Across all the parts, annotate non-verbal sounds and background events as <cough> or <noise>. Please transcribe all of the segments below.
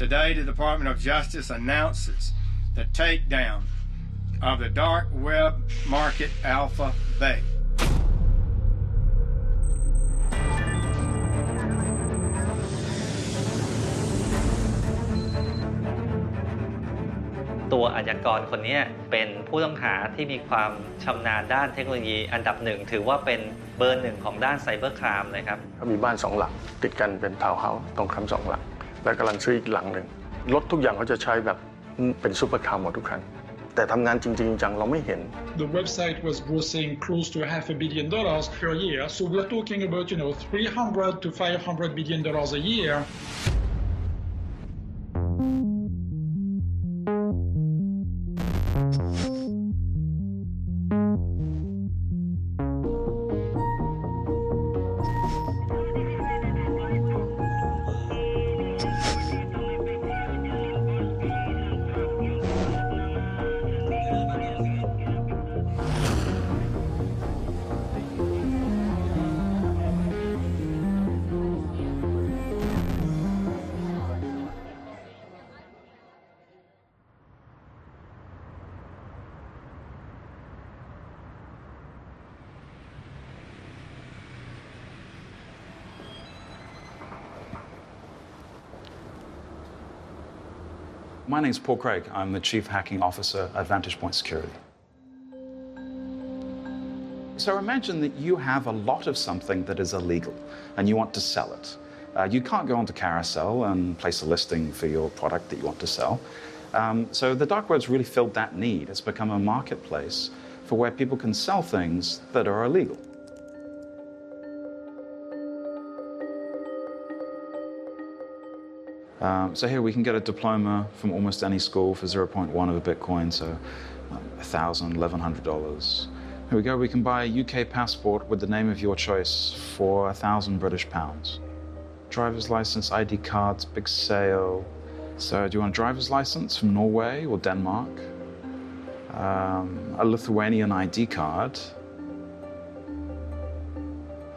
Today, the Department of Justice announces the takedown of the dark web market Alpha Bay. "ตัวอาชญากรคนนี้เป็นผู้ต้องหาที่มีความชำนาญด้านเทคโนโลยีอันดับหนึ่ง ถือว่าเป็นเบอร์หนึ่งของด้านไซเบอร์ครามเลยครับเขามีบ้านสองหลัง ติดกันเป็นทาวน์เฮาส์ตรงคำสองหลัง และกำลังซื้ออีกหลังหนึ่งรถทุกอย่างเขาจะใช้แบบเป็นซูเปอร์คาร์หมดทุกครั้ง แต่ทำงานจริงๆจังเราไม่เห็น The website was grossing close to half a billion dollars per year. So we're talking about, you know, 300 to 500 billion dollars a year. My name's Paul Craig. I'm the Chief Hacking Officer at Vantage Point Security. So imagine that you have a lot of something that is illegal and you want to sell it. Uh, you can't go onto Carousel and place a listing for your product that you want to sell. Um, so the dark web's really filled that need. It's become a marketplace for where people can sell things that are illegal. Um, so here we can get a diploma from almost any school for 0.1 of a Bitcoin, so $1,000, $1,100. Here we go, we can buy a UK passport with the name of your choice for 1,000 British pounds. Driver's license, ID cards, big sale. So do you want a driver's license from Norway or Denmark? Um, a Lithuanian ID card.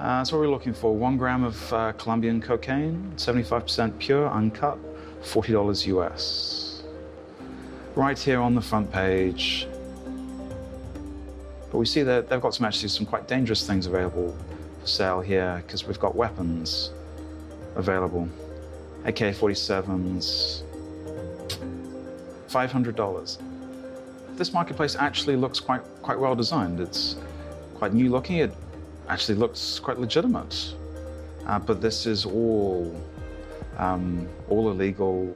Uh, that's what we're looking for. One gram of uh, Colombian cocaine, 75% pure, uncut, $40 US. Right here on the front page. But we see that they've got some actually some quite dangerous things available for sale here because we've got weapons available. AK-47s, $500. This marketplace actually looks quite quite well designed. It's quite new looking. It actually looks quite legitimate. Uh, but this is all um, all illegal.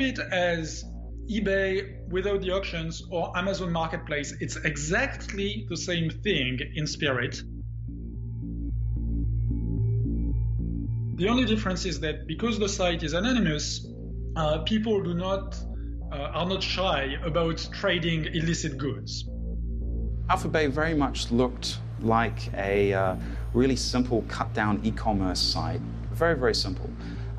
Of it as eBay without the auctions or Amazon Marketplace. It's exactly the same thing in spirit. The only difference is that because the site is anonymous, uh, people do not uh, are not shy about trading illicit goods. Alphabet very much looked like a uh, really simple cut down e commerce site. Very, very simple.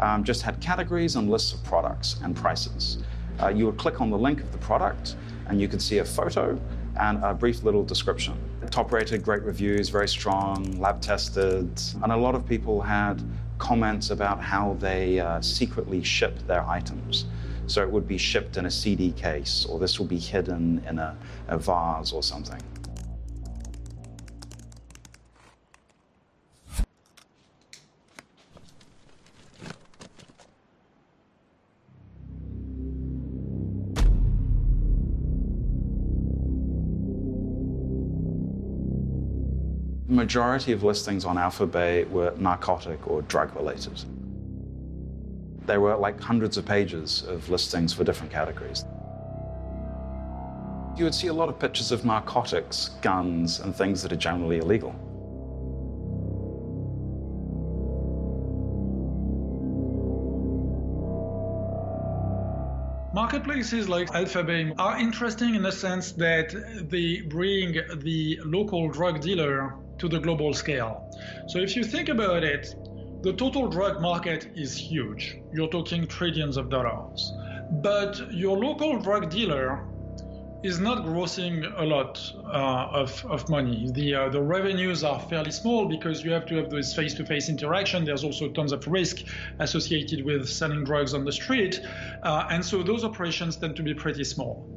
Um, just had categories and lists of products and prices. Uh, you would click on the link of the product and you could see a photo and a brief little description. Top rated, great reviews, very strong, lab tested. And a lot of people had comments about how they uh, secretly ship their items. So it would be shipped in a CD case, or this will be hidden in a, a vase or something. Majority of listings on Alphabet were narcotic or drug related. There were like hundreds of pages of listings for different categories. You would see a lot of pictures of narcotics, guns, and things that are generally illegal. Marketplaces like Alphabay are interesting in the sense that they bring the local drug dealer to the global scale. So if you think about it, the total drug market is huge. You're talking trillions of dollars. But your local drug dealer is not grossing a lot uh, of, of money. The, uh, the revenues are fairly small because you have to have this face to face interaction. There's also tons of risk associated with selling drugs on the street. Uh, and so those operations tend to be pretty small.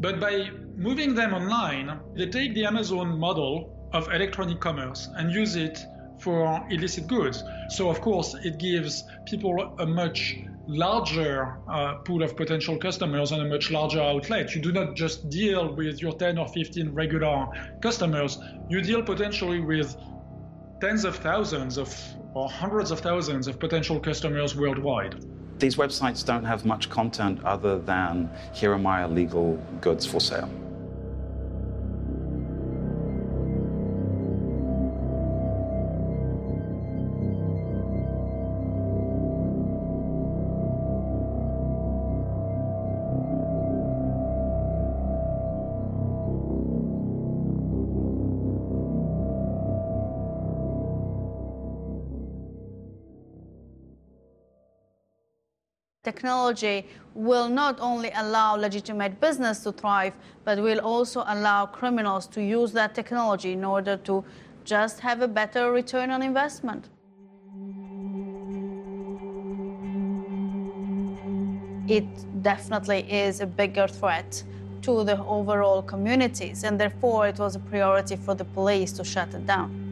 But by moving them online, they take the Amazon model of electronic commerce and use it for illicit goods. So, of course, it gives people a much larger uh, pool of potential customers and a much larger outlet. You do not just deal with your 10 or 15 regular customers, you deal potentially with tens of thousands of or hundreds of thousands of potential customers worldwide. These websites don't have much content other than here are my illegal goods for sale. Technology will not only allow legitimate business to thrive, but will also allow criminals to use that technology in order to just have a better return on investment. It definitely is a bigger threat to the overall communities, and therefore it was a priority for the police to shut it down.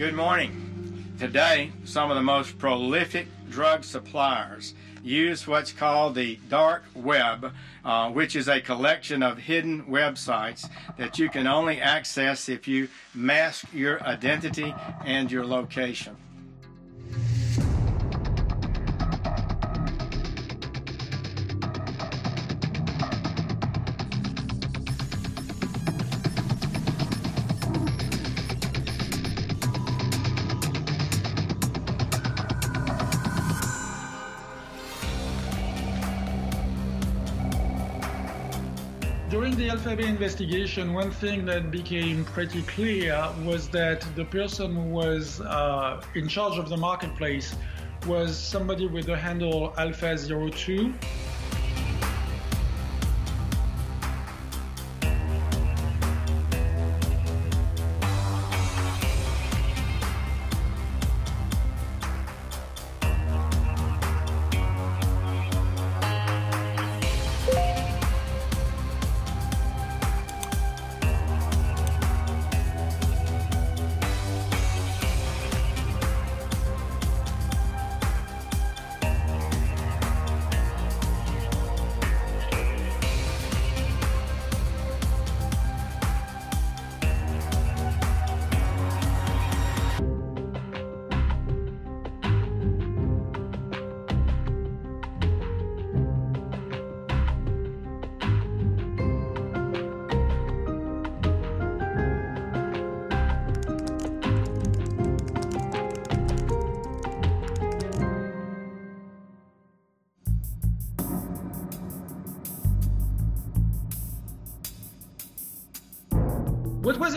Good morning. Today, some of the most prolific drug suppliers use what's called the dark web, uh, which is a collection of hidden websites that you can only access if you mask your identity and your location. The investigation, one thing that became pretty clear was that the person who was uh, in charge of the marketplace was somebody with the handle Alpha02.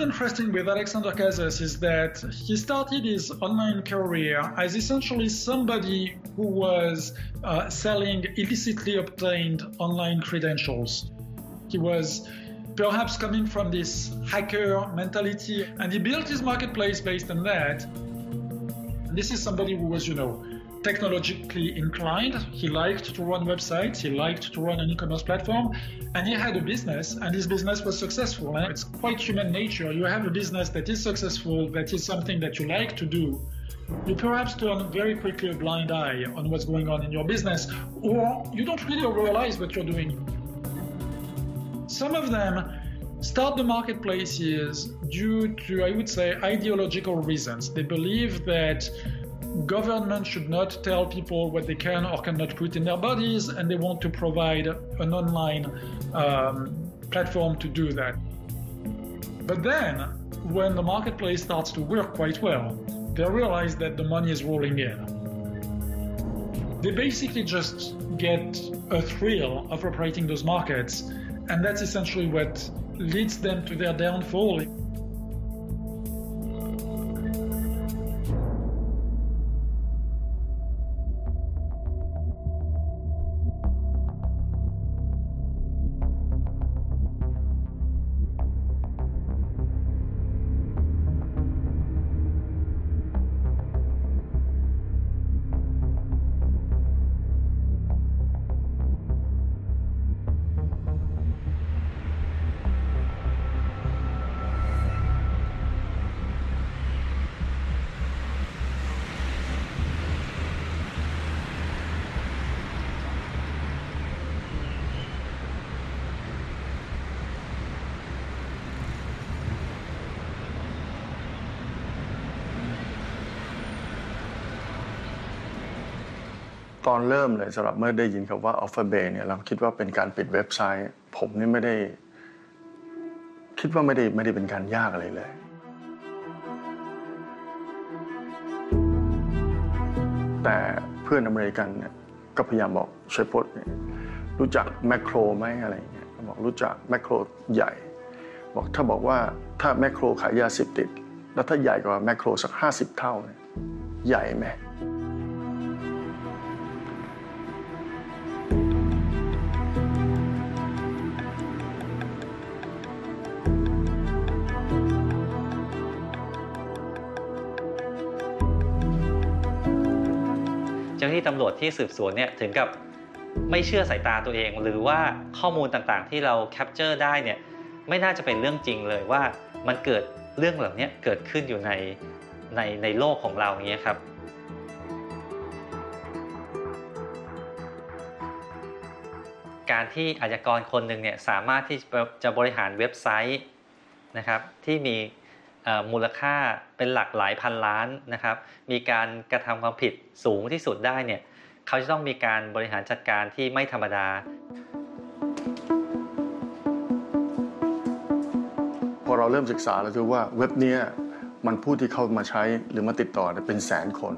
Interesting with Alexander Casas is that he started his online career as essentially somebody who was uh, selling illicitly obtained online credentials. He was perhaps coming from this hacker mentality, and he built his marketplace based on that. And this is somebody who was, you know, technologically inclined. He liked to run websites, he liked to run an e commerce platform, and he had a business, and his business was successful. And it's quite human nature. You have a business that is successful, that is something that you like to do. you perhaps turn very quickly a blind eye on what's going on in your business, or you don't really realize what you're doing. Some of them start the marketplaces due to, I would say, ideological reasons. They believe that government should not tell people what they can or cannot put in their bodies, and they want to provide an online um, platform to do that. But then, when the marketplace starts to work quite well, they realize that the money is rolling in. They basically just get a thrill of operating those markets, and that's essentially what leads them to their downfall. ตอนเริ่มเลยสำหรับเมื่อได้ยินคำว่า Alphabet เนี่ยเราคิดว่าเป็นการปิดเว็บไซต์ ผมนี่ไม่ได้ คิดว่าไม่ได้ไม่ได้เป็นการยากอะไรเลย แต่เพื่อนอเมริกันเนี่ยก็พยายามบอกช่วยพดเนี่ยรู้จักแมคโครไหมอะไรอย่างเงี้ยบอกรู้จักแมคโครใหญ่ บอกถ้าบอกว่าถ้าแมคโครขายยาเสพติด แล้วถ้าใหญ่กว่าแมคโครสัก 50 เท่าเนี่ยใหญ่ไหม ที่ตำรวจที่สืบสวนเนี่ยถึงกับไม่เชื่อสายตาตัวเอง หรือว่าข้อมูลต่างๆที่เราแคปเจอร์ได้เนี่ยไม่น่าจะเป็นเรื่องจริงเลยว่ามันเกิดเรื่องเหล่านี้เกิดขึ้นอยู่ในในในโลกของเราอย่างเงี้ยครับการที่อาชญากรคนหนึ่งเนี่ยสามารถที่จะบริหารเว็บไซต์นะครับที่มี มูลค่าเป็นหลักหลายพันล้านนะครับ มีการกระทำความผิดสูงที่สุดได้เนี่ยเขาจะต้องมีการบริหารจัดการที่ไม่ธรรมดา พอเราเริ่มศึกษาเราจะว่าเว็บนี้มันผู้ที่เข้ามาใช้หรือมาติดต่อเนี่ยเป็นแสนคน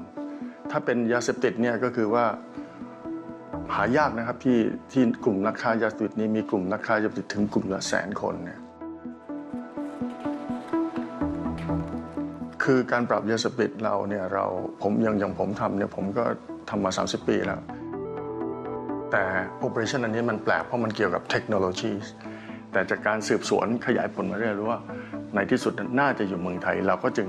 ถ้าเป็นยาเสพติดเนี่ยก็คือว่าหายากนะครับที่ที่กลุ่มนักค้ายาเสพติดนี้มีกลุ่มนักค้ายาเสพติดถึงกลุ่มละแสนคนเนี่ย คือการปราบยาเสพติดเราเนี่ยเราผมอย่างอย่างผมทำเนี่ยผมก็ทำมา 30 ปีแล้ว แต่ operation อันนี้มันแปลกเพราะมันเกี่ยวกับเทคโนโลยีแต่จากการสืบสวนขยายผลมาเรื่อยรู้ว่า ในที่สุดน่าจะอยู่เมืองไทย เราก็จึง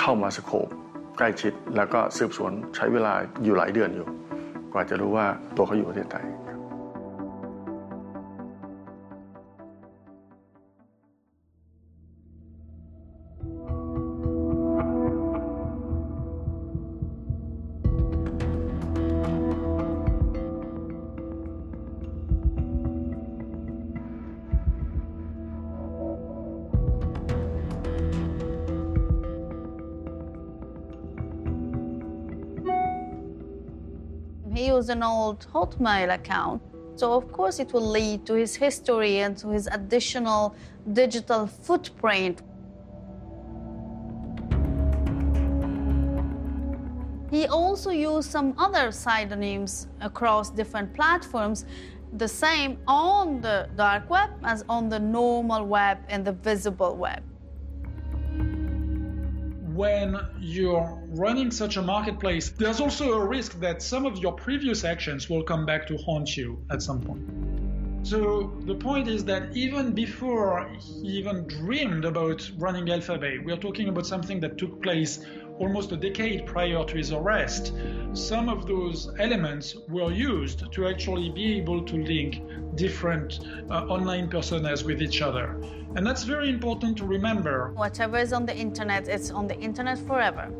เข้ามาสโคปใกล้ชิด แล้วก็สืบสวนใช้เวลาอยู่หลายเดือนอยู่ กว่าจะรู้ว่าตัวเขาอยู่ประเทศไทย He used an old Hotmail account. So, of course, it will lead to his history and to his additional digital footprint. He also used some other pseudonyms across different platforms, the same on the dark web as on the normal web and the visible web. when you're running such a marketplace, there's also a risk that some of your previous actions will come back to haunt you at some point. So the point is that even before he even dreamed about running Alphabet, we're talking about something that took place almost a decade prior to his arrest. Some of those elements were used to actually be able to link different uh, online personas with each other. And that's very important to remember. Whatever is on the internet, it's on the internet forever.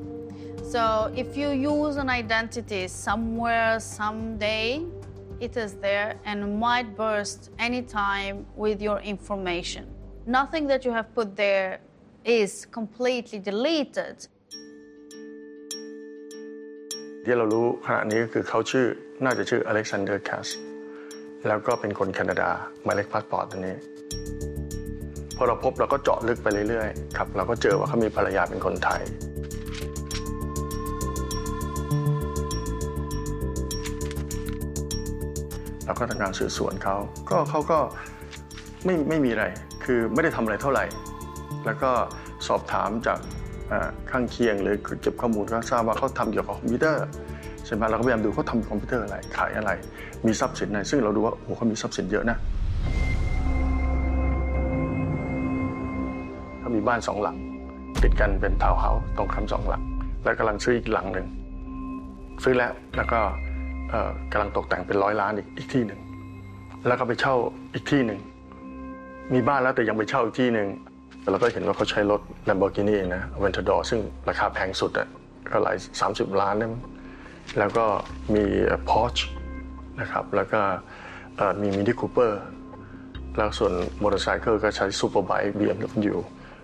So if you use an identity somewhere, someday, it is there and might burst anytime with your information. Nothing that you have put there is completely deleted. ที่เรารู้ขณะนี้ก็คือเขาชื่อน่าจะชื่ออเล็กซานเดอร์แคสแล้วก็เป็นคนแคนาดาหมายเลขพาสปอร์ตตัวนี้พอเราพบเราก็เจาะลึกไปเรื่อยๆครับเราก็เจอว่าเขามีภรรยาเป็นคนไทย เราก็ทำการสืบสวนเขาก็เขาก็ไม่ไม่มีอะไร คือไม่ได้ทำอะไรเท่าไหร่ แล้วก็สอบถามจากข้างเคียงหรือเก็บข้อมูลก็ทราบว่าเขาทำเกี่ยวกับคอมพิวเตอร์ใช่ไหมเราก็พยายามดูเขาทำคอมพิวเตอร์อะไรขายอะไร มีทรัพย์สินอะไรซึ่งเราดูว่าโอ้โหเขามีทรัพย์สินเยอะนะเขามีบ้านสองหลัง ติดกันเป็นทาวน์เฮาส์ตรงคำสองหลัง แล้วกำลังซื้ออีกหลังหนึ่งซื้อแล้วแล้วก็ กำลังตกแต่งเป็นร้อยล้านอีกอีกที่หนึ่ง แล้วก็ไปเช่าอีกที่หนึ่ง มีบ้านแล้วแต่ยังไปเช่าอีกที่หนึ่งเราก็เห็นว่าเขาใช้รถ Lamborghini นะ Aventador ซึ่งราคาแพงสุดอะก็หลาย 30 ล้านนะแล้วก็มี Porsche นะครับแล้วก็มี Mini Cooper แล้วส่วนมอเตอร์ไซค์ก็ใช้ Superbike BMW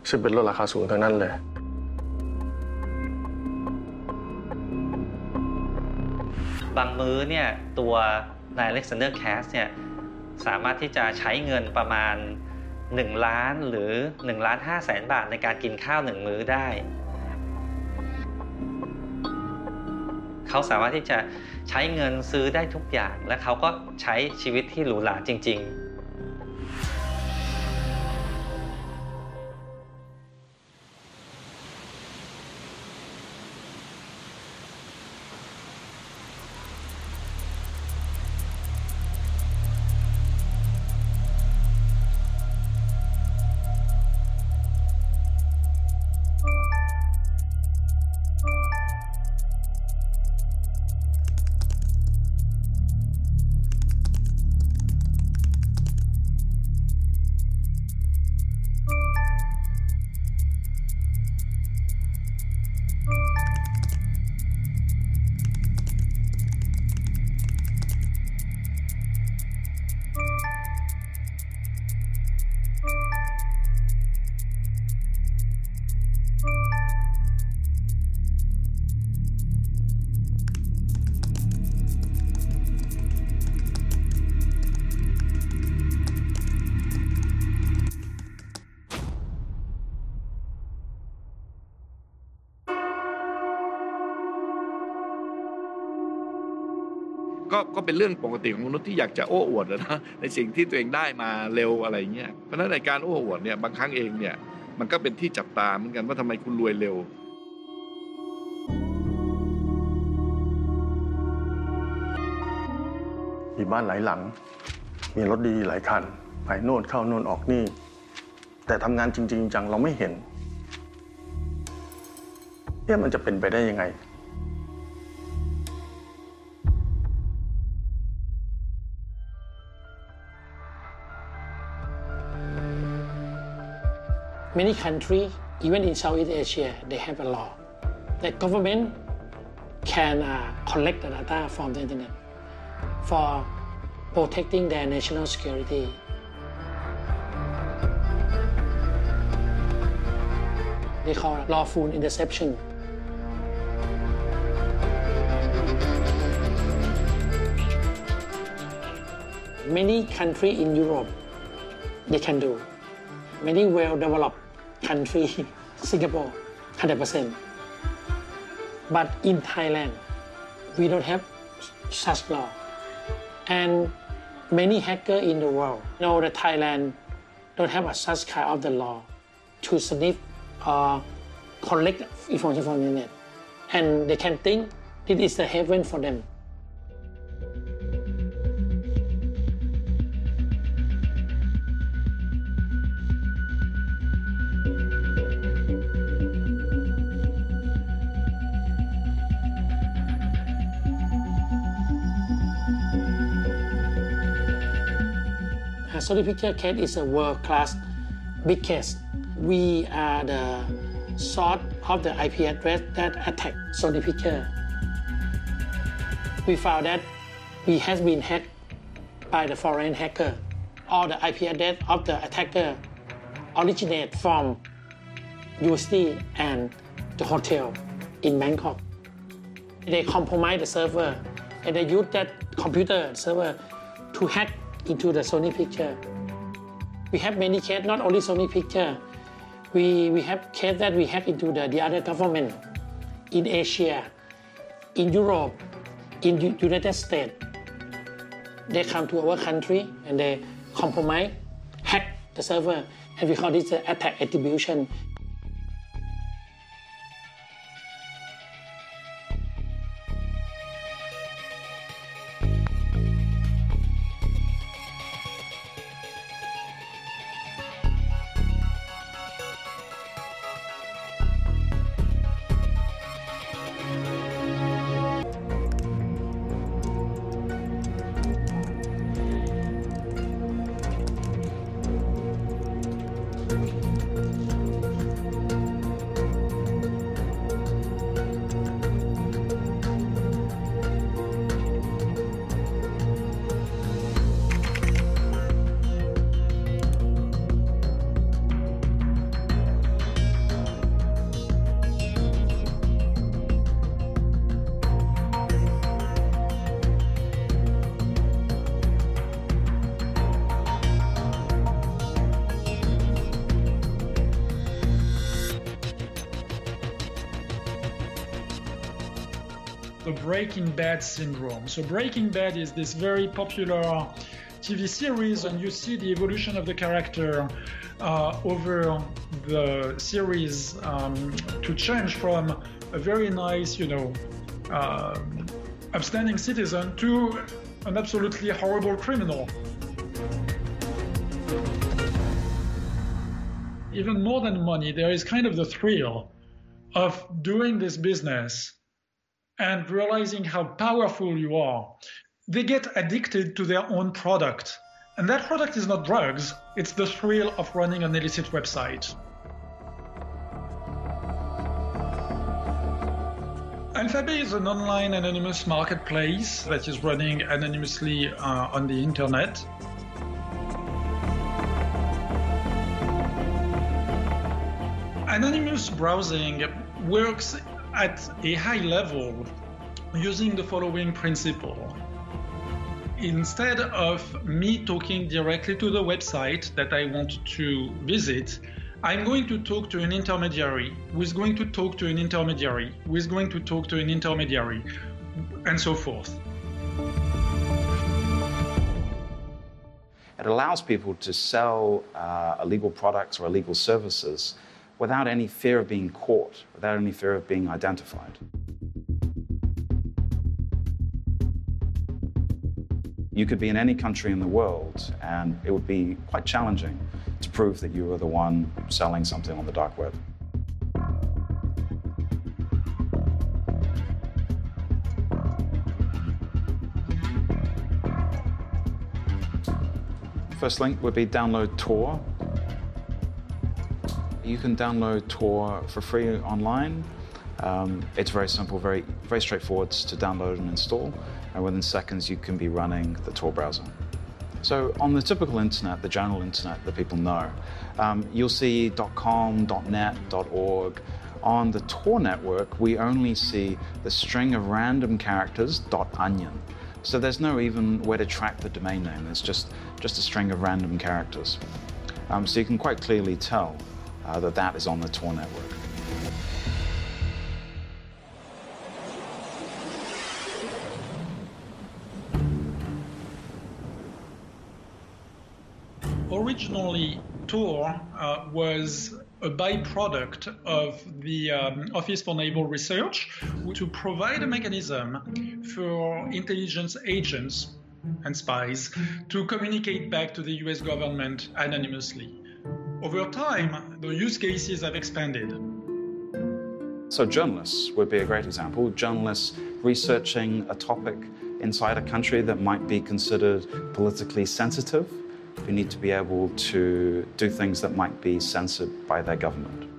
ซึ่งเป็นรถราคาสูงทั้งนั้นเลย บางมื้อเนี่ยตัวนายอเล็กซานเดอร์แคสเนี่ยสามารถที่จะใช้เงินประมาณ 1 ล้านหรือ 1 ล้าน5แสนบาทในการกินข้าวหนึ่งมื้อได้ เขาสามารถที่จะใช้เงินซื้อได้ทุกอย่าง และเขาก็ใช้ชีวิตที่หรูหราจริง ๆ ก็ก็เป็นเรื่องปกติของมนุษย์ที่อยากจะโอ้อวดนะในสิ่งที่ตัวเองได้มาเร็วอะไรเงี้ยเพราะฉะนั้นในการโอ้อวดเนี่ยบางครั้งเองเนี่ยมันก็เป็นที่จับตาเหมือนกันว่าทำไมคุณรวยเร็วมีบ้านหลายหลัง มีรถดีๆหลายคันไปโน่นเข้าโน่นออกนี่ แต่ทำงานจริง ๆ จังเราไม่เห็นเนี่ยมันจะเป็นไปได้ยังไง many countries, even in Southeast Asia, they have a law that government can uh, collect the data from the internet for protecting their national security. They call it lawful interception. Many countries in Europe, they can do many well-developed country, <laughs> Singapore, 100%. But in Thailand, we don't have such law. And many hackers in the world know that Thailand don't have a such kind of the law to sniff or uh, collect information from the internet. And they can think this is the heaven for them. Picture case is a world class big case. We are the sought of the IP address that attack Sony Picture. We found that we has been hacked by the foreign hacker. All the IP address of the attacker originate from USD and the hotel in Bangkok. They compromise the server and they use that computer server to hack into the Sony picture. We have many cases, not only Sony picture. We, we have case that we hack into the, the other government in Asia, in Europe, in U- United States. They come to our country and they compromise, hack the server, and we call this the attack attribution. Breaking Bad syndrome. So, Breaking Bad is this very popular TV series, and you see the evolution of the character uh, over the series um, to change from a very nice, you know, uh, upstanding citizen to an absolutely horrible criminal. Even more than money, there is kind of the thrill of doing this business and realizing how powerful you are, they get addicted to their own product. And that product is not drugs, it's the thrill of running an illicit website. Alphabet is an online anonymous marketplace that is running anonymously uh, on the internet. Anonymous browsing works at a high level using the following principle. Instead of me talking directly to the website that I want to visit, I'm going to talk to an intermediary who is going to talk to an intermediary who is going to talk to an intermediary, and so forth. It allows people to sell uh, illegal products or illegal services without any fear of being caught, without any fear of being identified. You could be in any country in the world, and it would be quite challenging to prove that you were the one selling something on the dark web. First link would be download Tor. You can download Tor for free online. Um, it's very simple, very, very straightforward to download and install, and within seconds you can be running the Tor browser. So on the typical internet, the general internet that people know, um, you'll see .com, .net, .org. On the Tor network, we only see the string of random characters .onion. So there's no even way to track the domain name. It's just just a string of random characters. Um, so you can quite clearly tell uh, that that is on the Tor network. Originally, Tor uh, was a byproduct of the um, Office for Naval Research to provide a mechanism for intelligence agents and spies to communicate back to the US government anonymously. Over time, the use cases have expanded. So, journalists would be a great example. Journalists researching a topic inside a country that might be considered politically sensitive, who need to be able to do things that might be censored by their government.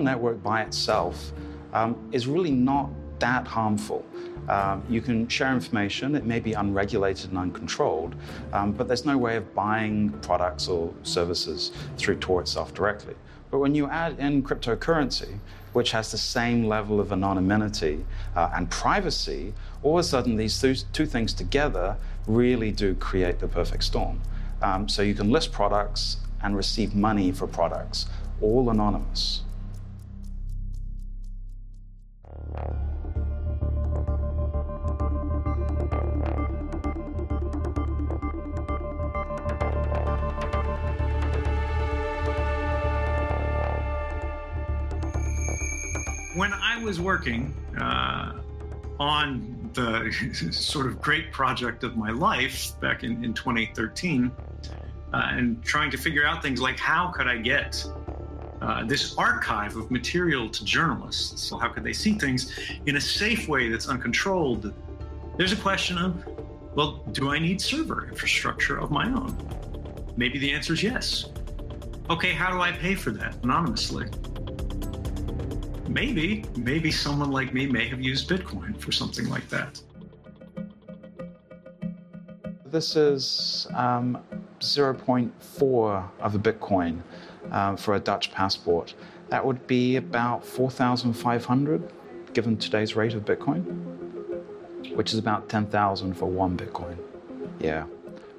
Tor network by itself um, is really not that harmful. Um, you can share information, it may be unregulated and uncontrolled, um, but there's no way of buying products or services through Tor itself directly. But when you add in cryptocurrency, which has the same level of anonymity uh, and privacy, all of a sudden these two things together really do create the perfect storm. Um, so you can list products and receive money for products, all anonymous. When I was working uh, on the <laughs> sort of great project of my life back in, in 2013 uh, and trying to figure out things like how could I get uh, this archive of material to journalists? So, how could they see things in a safe way that's uncontrolled? There's a question of, well, do I need server infrastructure of my own? Maybe the answer is yes. Okay, how do I pay for that anonymously? maybe, maybe someone like me may have used Bitcoin for something like that. This is um, 0.4 of a Bitcoin um, for a Dutch passport. That would be about 4,500 given today's rate of Bitcoin, which is about 10,000 for one Bitcoin. Yeah,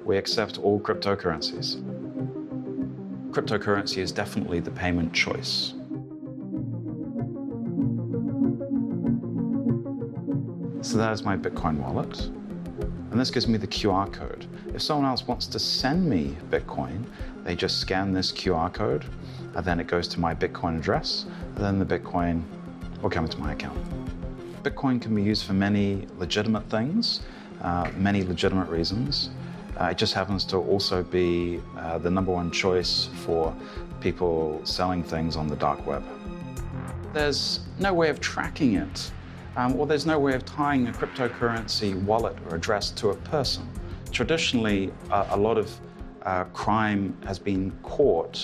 we accept all cryptocurrencies. Cryptocurrency is definitely the payment choice. So that is my Bitcoin wallet. And this gives me the QR code. If someone else wants to send me Bitcoin, they just scan this QR code, and then it goes to my Bitcoin address, and then the Bitcoin will come into my account. Bitcoin can be used for many legitimate things, uh, many legitimate reasons. Uh, it just happens to also be uh, the number one choice for people selling things on the dark web. There's no way of tracking it um, or there's no way of tying a cryptocurrency wallet or address to a person. Traditionally, a lot of uh, crime has been caught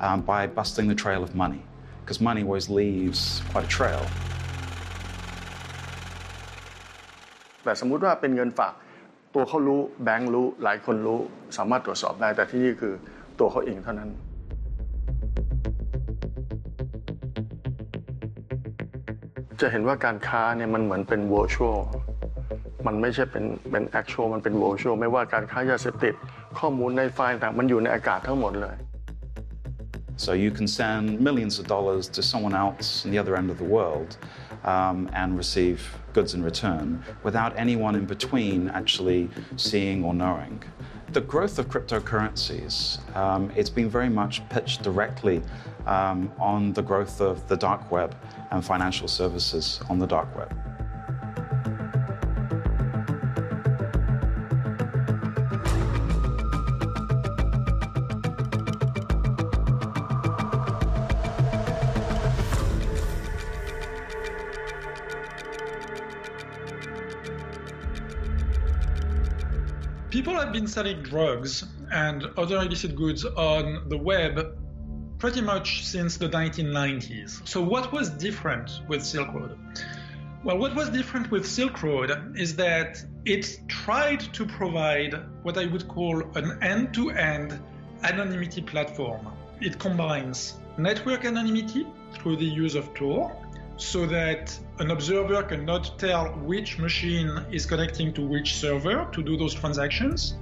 um, by busting the trail of money, because money always leaves quite a trail. แต่สมมุติว่าเป็นเงินฝากตัวเขารู้แบงค์รู้หลายคนรู้สามารถตรวจสอบได้แต่ที่นี่คือตัวเขาเองเท่านั้นจะเห็นว่าการค้าเนี่ยมันเหมือนเป็น virtual มันไม่ใช่เป็นเป็น actual มันเป็น virtual ไม่ว่าการค้ายาเสพติด ข้อมูลในไฟล์ต่างมันอยู่ในอากาศทั้งหมดเลย So you can send millions of dollars to someone else in the other end of the world um, and receive goods in return without anyone in between actually seeing or knowing. The growth of cryptocurrencies, um, it's been very much pitched directly um, on the growth of the dark web and financial services on the dark web. Been selling drugs and other illicit goods on the web pretty much since the 1990s. So, what was different with Silk Road? Well, what was different with Silk Road is that it tried to provide what I would call an end to end anonymity platform. It combines network anonymity through the use of Tor, so that an observer cannot tell which machine is connecting to which server to do those transactions.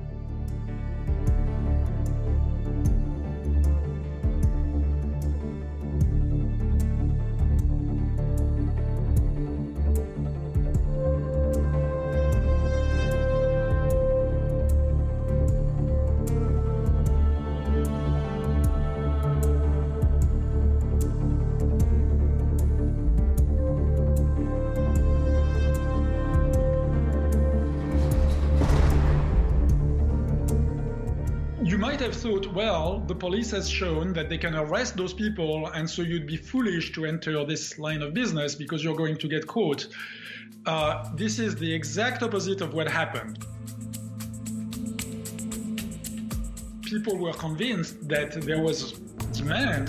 police has shown that they can arrest those people, and so you'd be foolish to enter this line of business because you're going to get caught. Uh, this is the exact opposite of what happened. People were convinced that there was demand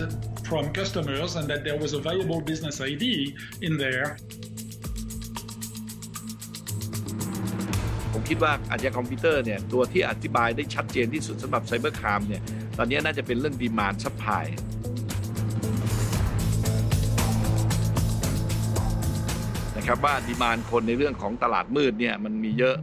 from customers and that there was a viable business idea in there. ผมคิดว่าอาชญากรคอมพิวเตอร์เนี่ยตัวที่อธิบายได้ชัดเจนที่สุดสำหรับไซเบอร์ครามเนี่ย ตอนนี้น่าจะเป็นเรื่องดีมานซัพพลายนะครับว่าดีมานคนในเรื่องของตลาดมืดเนี่ยมันมีเยอะ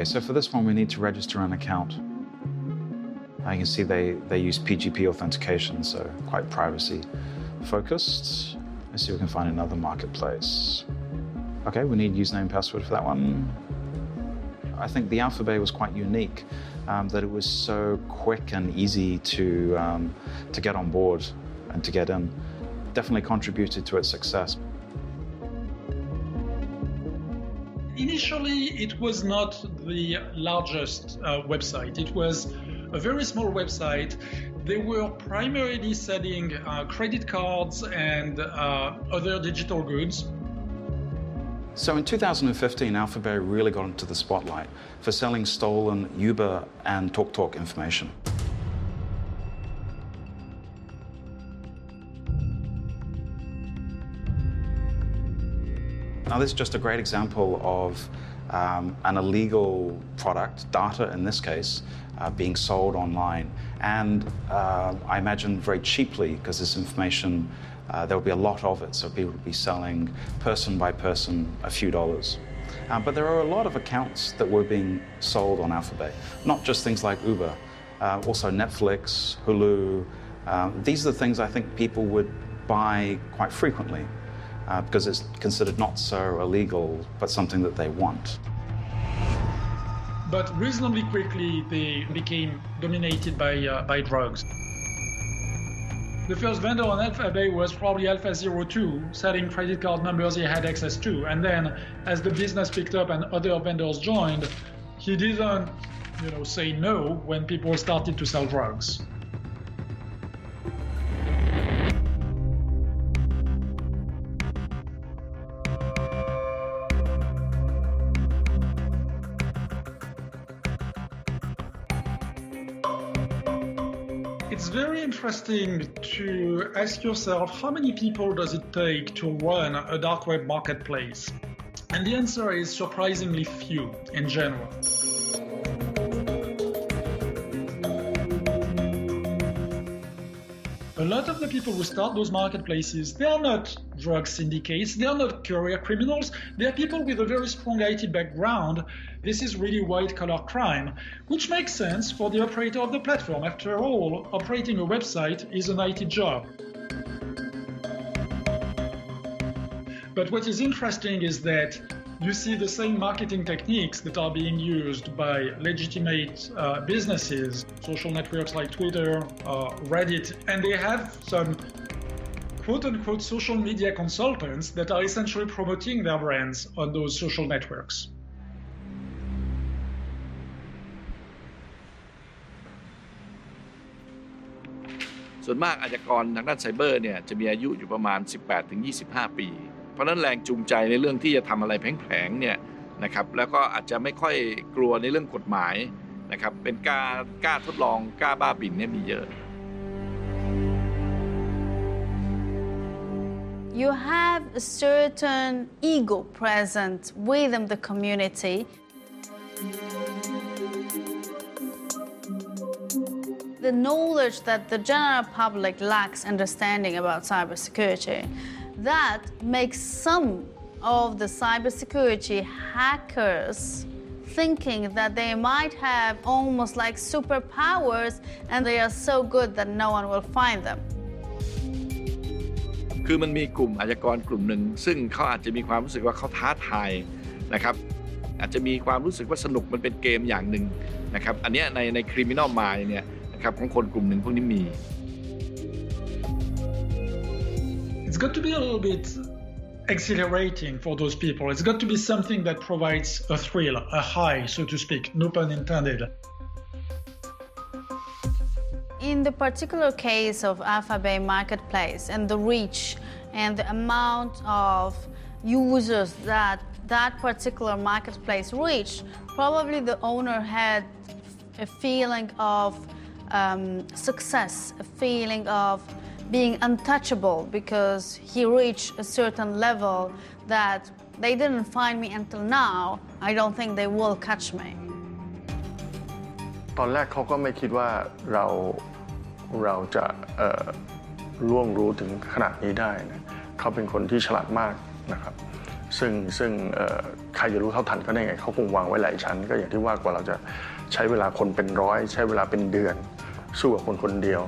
Okay, so for this one, we need to register an account. I can see they, they use PGP authentication, so quite privacy focused. Let's see if we can find another marketplace. Okay, we need username and password for that one. I think the Alphabet was quite unique, um, that it was so quick and easy to, um, to get on board and to get in. Definitely contributed to its success. Initially, it was not the largest uh, website. It was a very small website. They were primarily selling uh, credit cards and uh, other digital goods. So in 2015, Alphabet really got into the spotlight for selling stolen Uber and TalkTalk information. Now, this is just a great example of um, an illegal product, data in this case, uh, being sold online. And uh, I imagine very cheaply, because this information, uh, there will be a lot of it, so people will be selling person by person a few dollars. Uh, but there are a lot of accounts that were being sold on Alphabet, not just things like Uber, uh, also Netflix, Hulu. Uh, these are the things I think people would buy quite frequently uh, because it's considered not so illegal, but something that they want. But reasonably quickly, they became dominated by, uh, by drugs. The first vendor on Alphabet was probably Alpha 02, selling credit card numbers he had access to. And then, as the business picked up and other vendors joined, he didn't, you know, say no when people started to sell drugs. Interesting to ask yourself how many people does it take to run a dark web marketplace? And the answer is surprisingly few in general. A lot of the people who start those marketplaces, they are not drug syndicates, they are not career criminals, they are people with a very strong IT background. This is really white collar crime, which makes sense for the operator of the platform. After all, operating a website is an IT job. But what is interesting is that you see the same marketing techniques that are being used by legitimate uh, businesses, social networks like Twitter, uh, Reddit, and they have some quote unquote social media consultants that are essentially promoting their brands on those social networks. ส่วนมากอาชญากรทางด้านไซเบอร์เนี่ยจะมีอายุอยู่ประมาณ 18-25 ปี เพราะนั้นแรงจูงใจในเรื่องที่จะทำอะไรแผลงๆเนี่ยนะครับแล้วก็อาจจะไม่ค่อยกลัวในเรื่องกฎหมายนะครับเป็นกล้ากล้าทดลองกล้าบ้าบินเนี่ยมีเยอะ You have a certain ego present within the community. The knowledge that the general public lacks understanding about cybersecurity, that makes some of the cybersecurity hackers thinking that they might have almost like superpowers and they are so good that no one will find them. คือมันมีกลุ่มอาชญากรกลุ่มหนึ่ง ซึ่งเขาอาจจะมีความรู้สึกว่าเขาท้าทายนะครับ อาจจะมีความรู้สึกว่าสนุกมันเป็นเกมอย่างหนึ่งนะครับ อันเนี้ยในในคริมินอลมายเนี่ยนะ ครับของคนกลุ่มหนึ่งพวกนี้มี It's got to be a little bit exhilarating for those people. It's got to be something that provides a thrill, a high, so to speak, no pun intended. In the particular case of Alphabay Marketplace and the reach and the amount of users that that particular marketplace reached, probably the owner had a feeling of um, success, a feeling of being untouchable because he reached a certain level that they didn't find me until now. I don't think they will catch me. ตอนแรกเขาก็ไม่คิดว่าเราเราจะล่วงรู้ถึงขนาดนี้ได้นะเขาเป็นคนที่ฉลาดมากนะครับ ซึ่งซึ่งใครจะรู้เท่าทันก็ได้ไงเขาคงวางไว้หลายชั้น ก็อย่างที่ว่ากว่าเราจะใช้เวลาคนเป็นร้อย ใช้เวลาเป็นเดือน สู้กับคนคนเดียว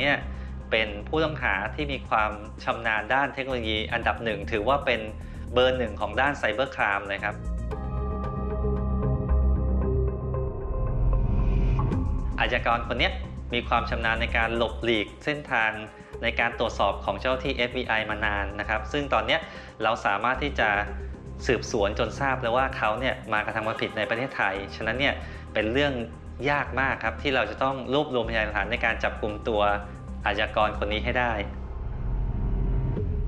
นี้เป็นผู้ต้องหาที่มีความชำนาญด้านเทคโนโลยีอันดับหนึ่งถือว่าเป็นเบอร์หนึ่งของด้านไซเบอร์ครามเลยครับอาชญากรคนนี้มีความชำนาญในการหลบหลีกเส้นทางในการตรวจสอบของเจ้าที่ FBI มานานนะครับ ซึ่งตอนนี้เราสามารถที่จะสืบสวนจนทราบแล้วว่าเขาเนี่ยมากระทำความผิดในประเทศไทย ฉะนั้นเนี่ยเป็นเรื่อง ยากมากครับที่เราจะต้องรวบรวมพยานหลักฐานในการจับกลุ่มตัวอาชญากรคนนี้ให้ได้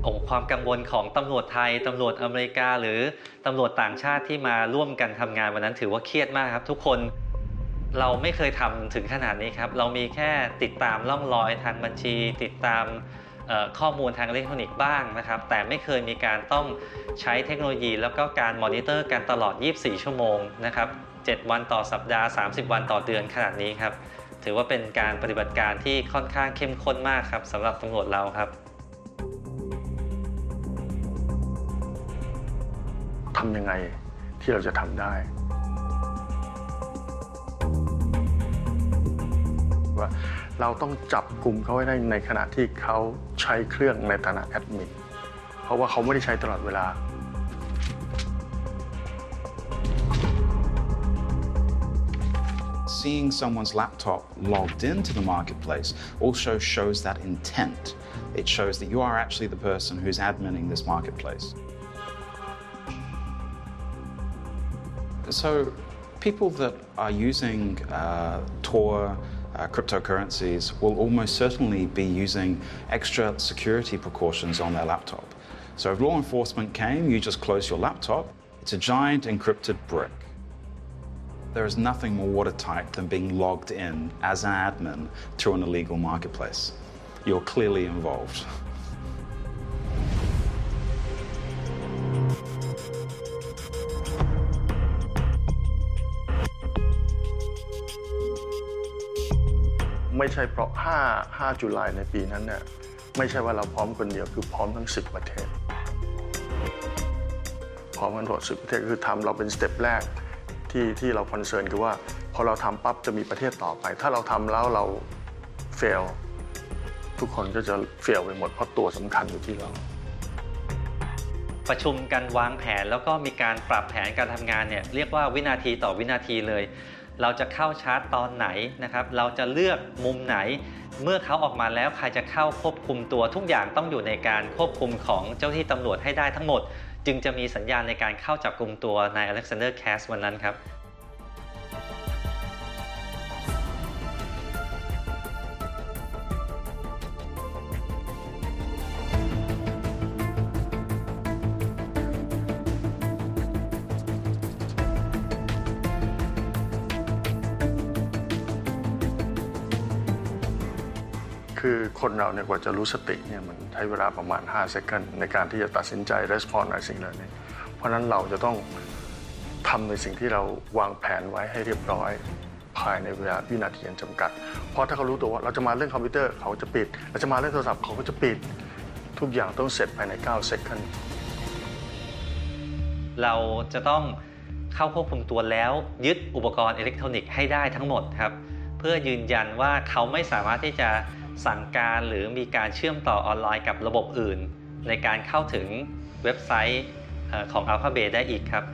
โอ้ความกังวลของตำรวจไทยตำรวจอเมริกา หรือตำรวจต่างชาติที่มาร่วมกันทำงานวันนั้นถือว่าเครียดมากครับ ทุกคนเราไม่เคยทำถึงขนาดนี้ครับ เรามีแค่ติดตามล่องรอยทางบัญชี ติดตามข้อมูลทางอิเล็กทรอนิกส์บ้างนะครับ แต่ไม่เคยมีการต้องใช้เทคโนโลยี แล้วก็การมอนิเตอร์กันตลอด 24 ชั่วโมงนะครับ 7 วันต่อสัปดาห์ 30 วันต่อเดือนขนาดนี้ครับ ถือว่าเป็นการปฏิบัติการที่ค่อนข้างเข้มข้นมากครับสำหรับตำรวจเราครับทำยังไงที่เราจะทำได้ ว่าเราต้องจับกลุ่มเขาไว้ได้ในขณะที่เขาใช้เครื่องในฐานะแอดมินเพราะว่าเขาไม่ได้ใช้ตลอดเวลา seeing someone's laptop logged into the marketplace also shows that intent. It shows that you are actually the person who's adminning this marketplace. So people that are using uh, Tor uh, cryptocurrencies will almost certainly be using extra security precautions on their laptop. So if law enforcement came, you just close your laptop, it's a giant encrypted brick. There is nothing more watertight than being logged in as an admin to an illegal marketplace. You're clearly involved.ไม่ใช่เพราะ5 5จุลายในปีนั้นเนี่ยไม่ใช่ว่าเราพร้อมคนเดียวคือพร้อมทั้ง 10 ประเทศ พร้อมกันหมด10 ประเทศคือทำเราเป็นสเต็ปแรก ที่ที่เราคอนเซิร์นคือว่าพอเราทำปั๊บจะมีประเทศต่อไป ถ้าเราทำแล้วเราเฟลทุกคนก็จะเฟลไปหมดเพราะตัวสำคัญอยู่ที่เรา ประชุมกันวางแผนแล้วก็มีการปรับแผนการทำงานเนี่ยเรียกว่าวินาทีต่อวินาทีเลย เราจะเข้าชาร์จตอนไหนนะครับ เราจะเลือกมุมไหน เมื่อเขาออกมาแล้วใครจะเข้าควบคุมตัวทุกอย่างต้องอยู่ในการควบคุมของเจ้าที่ตำรวจให้ได้ทั้งหมด จึงจะมีสัญญาณในการเข้าจับกลุ่มตัวนายอเล็กซานเดอร์แคสวันนั้นครับ คือคนเราเนี่ยกว่าจะรู้สติเนี่ยมันใช้เวลาประมาณ5 s e c o n d ในการที่จะตัดสินใจรีสปอนส์อะไรสิ่งเหล่านี้เพราะนั้นเราจะต้องทำในสิ่งที่เราวางแผนไว้ให้เรียบร้อยภายในเวลาวินาทีจำกัด เพราะถ้าเขารู้ตัวว่าเราจะมาเรื่องคอมพิวเตอร์เขาจะปิด เราจะมาเรื่องโทรศัพท์เขาก็จะปิด ทุกอย่างต้องเสร็จภายใน9เซคันเราจะต้องเข้าควบคุมตัวแล้วยึดอุปกรณ์อิเล็กทรอนิกส์ให้ได้ทั้งหมดครับ เพื่อยืนยันว่าเขาไม่สามารถที่จะ สั่งการหรือมีการเชื่อมต่อออนไลน์กับระบบอื่น ในการเข้าถึงเว็บไซต์ของ Alphabet ได้อีกครับ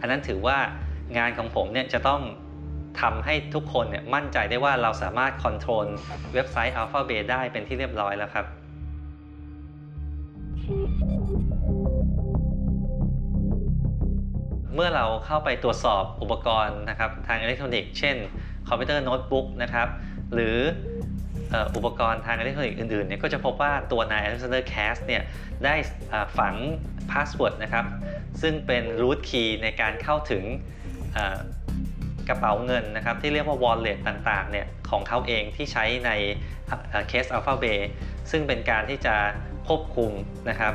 อันนั้นถือว่างานของผมเนี่ยจะต้องทำให้ทุกคนเนี่ยมั่นใจได้ว่าเราสามารถคอนโทรลเว็บไซต์ Alphabet ได้เป็นที่เรียบร้อยแล้วครับเมื่อเราเข้าไปตรวจสอบอุปกรณ์นะครับทางอิเล็กทรอนิกส์ เช่น คอมพิวเตอร์โน้ตบุ๊กนะครับ หรือ อุปกรณ์ทางอิเล็กทรอนิกส์อื่นๆเนี่ยก็จะพบว่าตัวนาย Alexander Cass เนี่ยได้ฝังพาสเวิร์ดนะครับซึ่งเป็นรูทคีย์ในการเข้าถึงกระเป๋าเงินนะครับที่เรียกว่า wallet ต่างๆเนี่ยของเขาเองที่ใช้ใน Case Alphabet ซึ่งเป็นการที่จะควบคุมนะครับ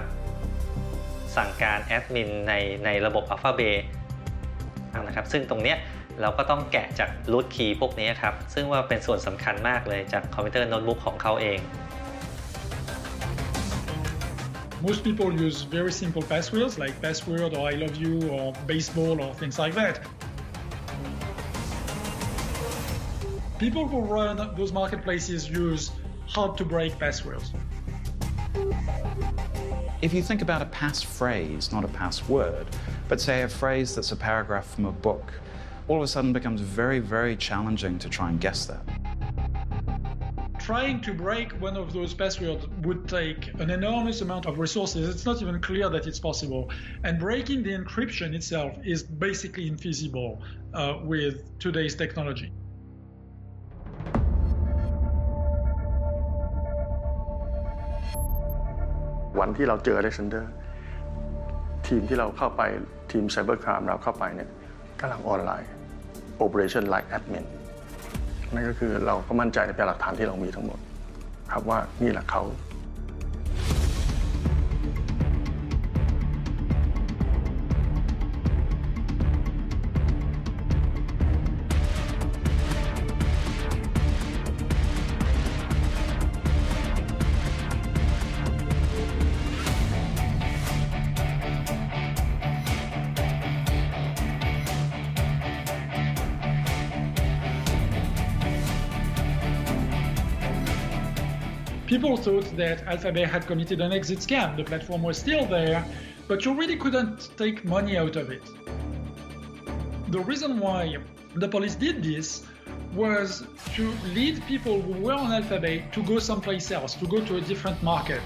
สั่งการแอดมินในในระบบ Alphabet นะครับซึ่งตรงเนี้ย เราก็ต้องแกะจากรูทคีย์พวกนี้ครับซึ่งว่าเป็นส่วนสำคัญมากเลยจากคอมพิวเตอร์โน้ตบุ๊กของเขาเอง Most people use very simple passwords like password or I love you or baseball or things like that. People who run those marketplaces use hard to break passwords. If you think about a passphrase, not a password, but say a phrase that's a paragraph from a book, all of a sudden becomes very, very challenging to try and guess that. Trying to break one of those passwords would take an enormous amount of resources. It's not even clear that it's possible. And breaking the encryption itself is basically infeasible uh, with today's technology. วันที่เราเจออเล็กซานเดอร์ทีมที่เราเข้าไปทีมไซเบอร์ครามเราเข้าไปเนี่ย กำลังออนไลน์ Operation Like Admin นั่นก็คือเราก็มั่นใจในพยานหลักฐานที่เรามีทั้งหมด ครับว่านี่แหละเขา people thought that Alphabet had committed an exit scam. The platform was still there, but you really couldn't take money out of it. The reason why the police did this was to lead people who were on Alphabet to go someplace else, to go to a different market.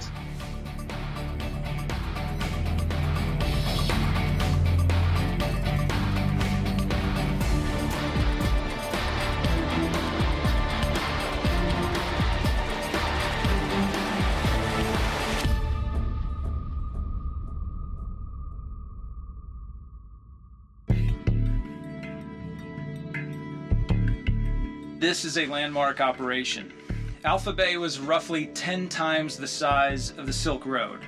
This is a landmark operation. Alpha Bay was roughly 10 times the size of the Silk Road.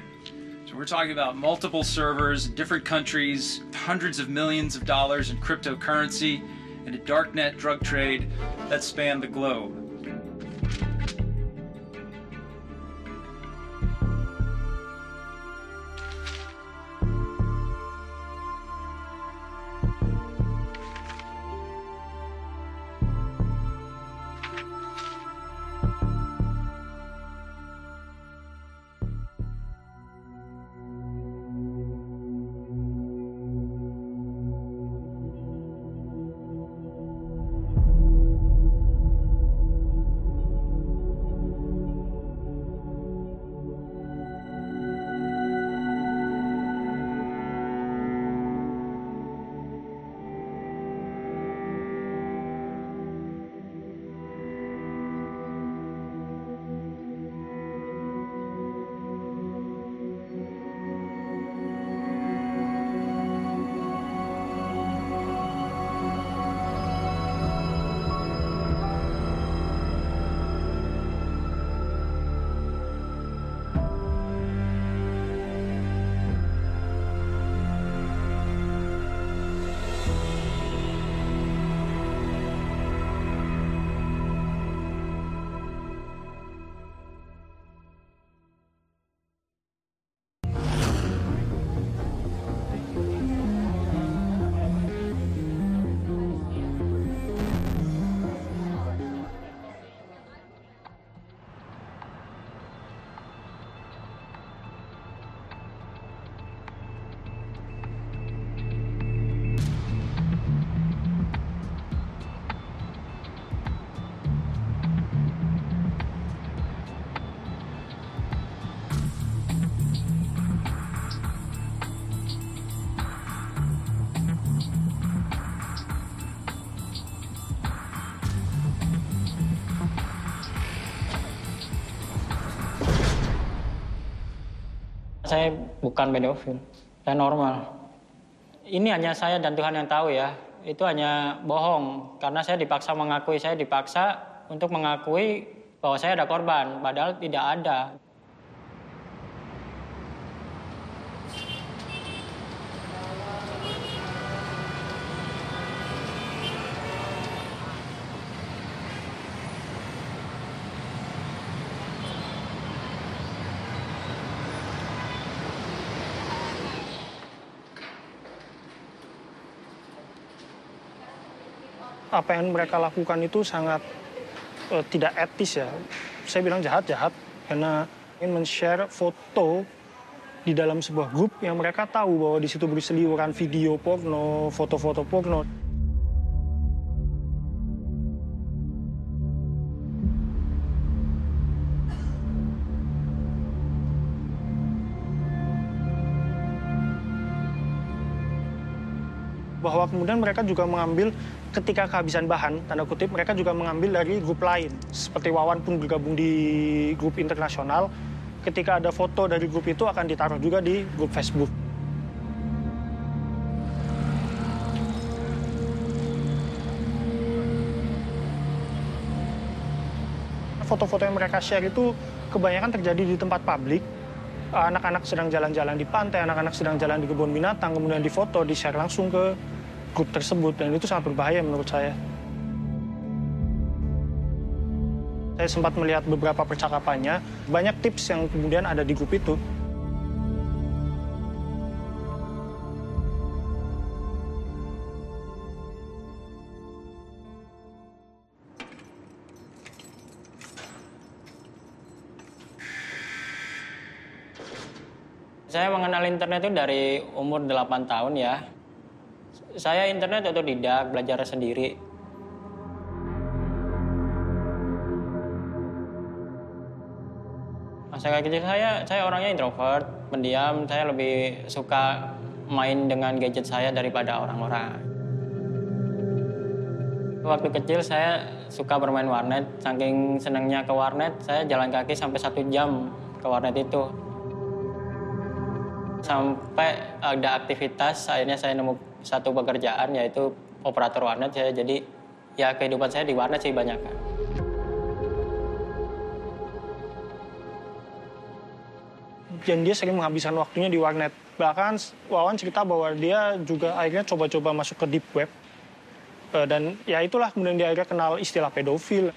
So we're talking about multiple servers, different countries, hundreds of millions of dollars in cryptocurrency, and a darknet drug trade that spanned the globe. Saya bukan pedofil, saya normal. Ini hanya saya dan Tuhan yang tahu ya. Itu hanya bohong karena saya dipaksa mengakui, saya dipaksa untuk mengakui bahwa saya ada korban, padahal tidak ada. Apa yang mereka lakukan itu sangat uh, tidak etis ya. Saya bilang jahat-jahat karena ingin men-share foto di dalam sebuah grup yang mereka tahu bahwa di situ berseliweran video porno, foto-foto porno. Bahwa kemudian mereka juga mengambil ketika kehabisan bahan, tanda kutip, mereka juga mengambil dari grup lain. Seperti Wawan pun bergabung di grup internasional, ketika ada foto dari grup itu akan ditaruh juga di grup Facebook. Foto-foto yang mereka share itu kebanyakan terjadi di tempat publik, anak-anak sedang jalan-jalan di pantai, anak-anak sedang jalan di kebun binatang, kemudian difoto, di-share langsung ke grup tersebut dan itu sangat berbahaya menurut saya. Saya sempat melihat beberapa percakapannya, banyak tips yang kemudian ada di grup itu. Saya mengenal internet itu dari umur 8 tahun ya saya internet otodidak, belajar sendiri. Masa kecil saya, saya orangnya introvert, pendiam. Saya lebih suka main dengan gadget saya daripada orang-orang. Waktu kecil saya suka bermain warnet. Saking senangnya ke warnet, saya jalan kaki sampai satu jam ke warnet itu. Sampai ada aktivitas, akhirnya saya nemu satu pekerjaan yaitu operator warnet ya jadi ya kehidupan saya di warnet sih banyak kan. Dan dia sering menghabiskan waktunya di warnet. Bahkan Wawan cerita bahwa dia juga akhirnya coba-coba masuk ke deep web. Eh, dan ya itulah kemudian dia akhirnya kenal istilah pedofil.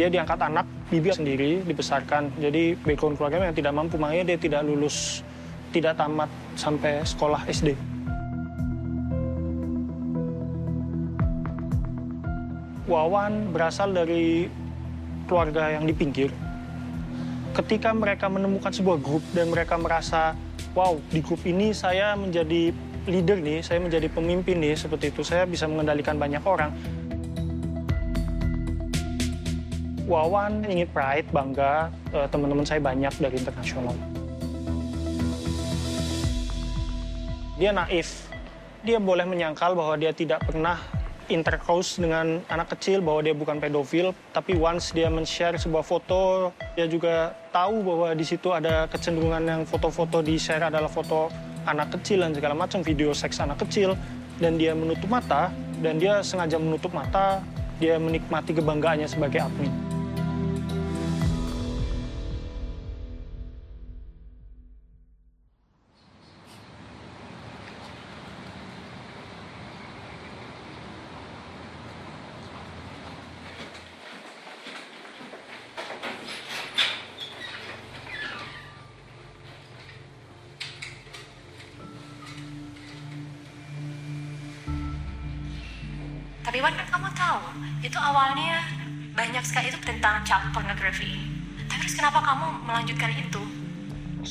Dia diangkat anak, bibi sendiri, dibesarkan. Jadi background keluarga yang tidak mampu, makanya dia tidak lulus, tidak tamat sampai sekolah SD. Wawan berasal dari keluarga yang di pinggir. Ketika mereka menemukan sebuah grup dan mereka merasa, wow, di grup ini saya menjadi leader nih, saya menjadi pemimpin nih, seperti itu, saya bisa mengendalikan banyak orang Wawan ingin pride, bangga, uh, teman-teman saya banyak dari internasional. Dia naif. Dia boleh menyangkal bahwa dia tidak pernah intercourse dengan anak kecil, bahwa dia bukan pedofil. Tapi once dia men-share sebuah foto, dia juga tahu bahwa di situ ada kecenderungan yang foto-foto di-share adalah foto anak kecil dan segala macam, video seks anak kecil. Dan dia menutup mata, dan dia sengaja menutup mata, dia menikmati kebanggaannya sebagai admin.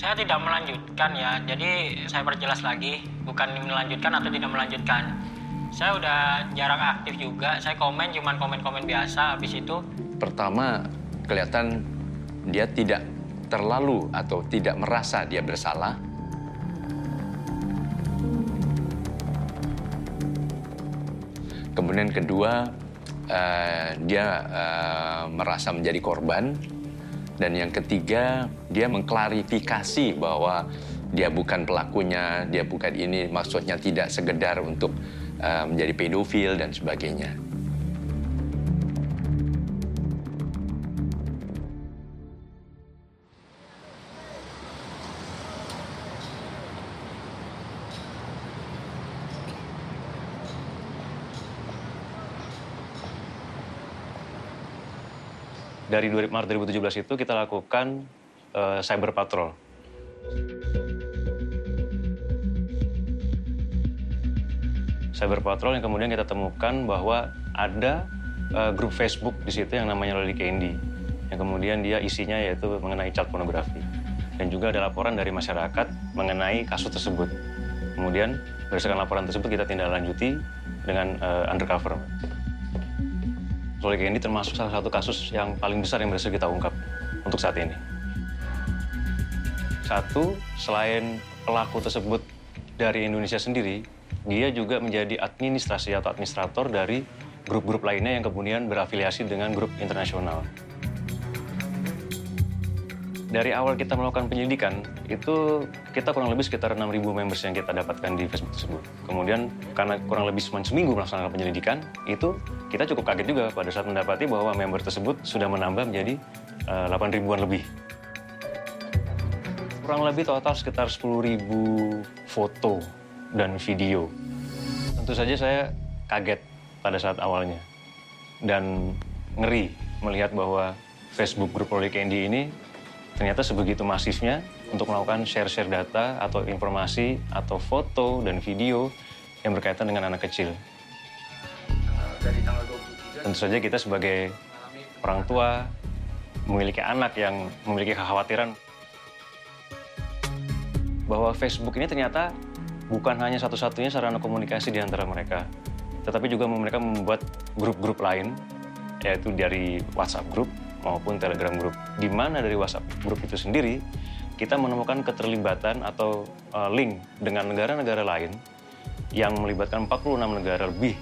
saya tidak melanjutkan ya. Jadi saya perjelas lagi bukan melanjutkan atau tidak melanjutkan. Saya udah jarang aktif juga. Saya komen cuman komen-komen biasa. Habis itu pertama kelihatan dia tidak terlalu atau tidak merasa dia bersalah. Kemudian kedua uh, dia uh, merasa menjadi korban. Dan yang ketiga, dia mengklarifikasi bahwa dia bukan pelakunya, dia bukan ini, maksudnya tidak sekedar untuk uh, menjadi pedofil dan sebagainya. Dari Maret 2017 itu kita lakukan uh, cyber patrol. Cyber patrol yang kemudian kita temukan bahwa ada uh, grup Facebook di situ yang namanya Loli Candy, yang kemudian dia isinya yaitu mengenai child pornografi. Dan juga ada laporan dari masyarakat mengenai kasus tersebut. Kemudian berdasarkan laporan tersebut kita tindak lanjuti dengan uh, undercover. Proyek ini termasuk salah satu kasus yang paling besar yang berhasil kita ungkap untuk saat ini. Satu, selain pelaku tersebut dari Indonesia sendiri, dia juga menjadi administrasi atau administrator dari grup-grup lainnya yang kemudian berafiliasi dengan grup internasional dari awal kita melakukan penyelidikan, itu kita kurang lebih sekitar 6.000 members yang kita dapatkan di Facebook tersebut. Kemudian karena kurang lebih seminggu melaksanakan penyelidikan, itu kita cukup kaget juga pada saat mendapati bahwa member tersebut sudah menambah menjadi uh, 8 ribuan lebih. Kurang lebih total sekitar 10.000 foto dan video. Tentu saja saya kaget pada saat awalnya. Dan ngeri melihat bahwa Facebook grup Candy ini ternyata sebegitu masifnya untuk melakukan share-share data atau informasi atau foto dan video yang berkaitan dengan anak kecil. Tentu saja kita sebagai orang tua memiliki anak yang memiliki kekhawatiran bahwa Facebook ini ternyata bukan hanya satu-satunya sarana komunikasi di antara mereka, tetapi juga mereka membuat grup-grup lain, yaitu dari WhatsApp group, maupun Telegram Group. Di mana dari WhatsApp Group itu sendiri kita menemukan keterlibatan atau uh, link dengan negara-negara lain yang melibatkan 46 negara lebih.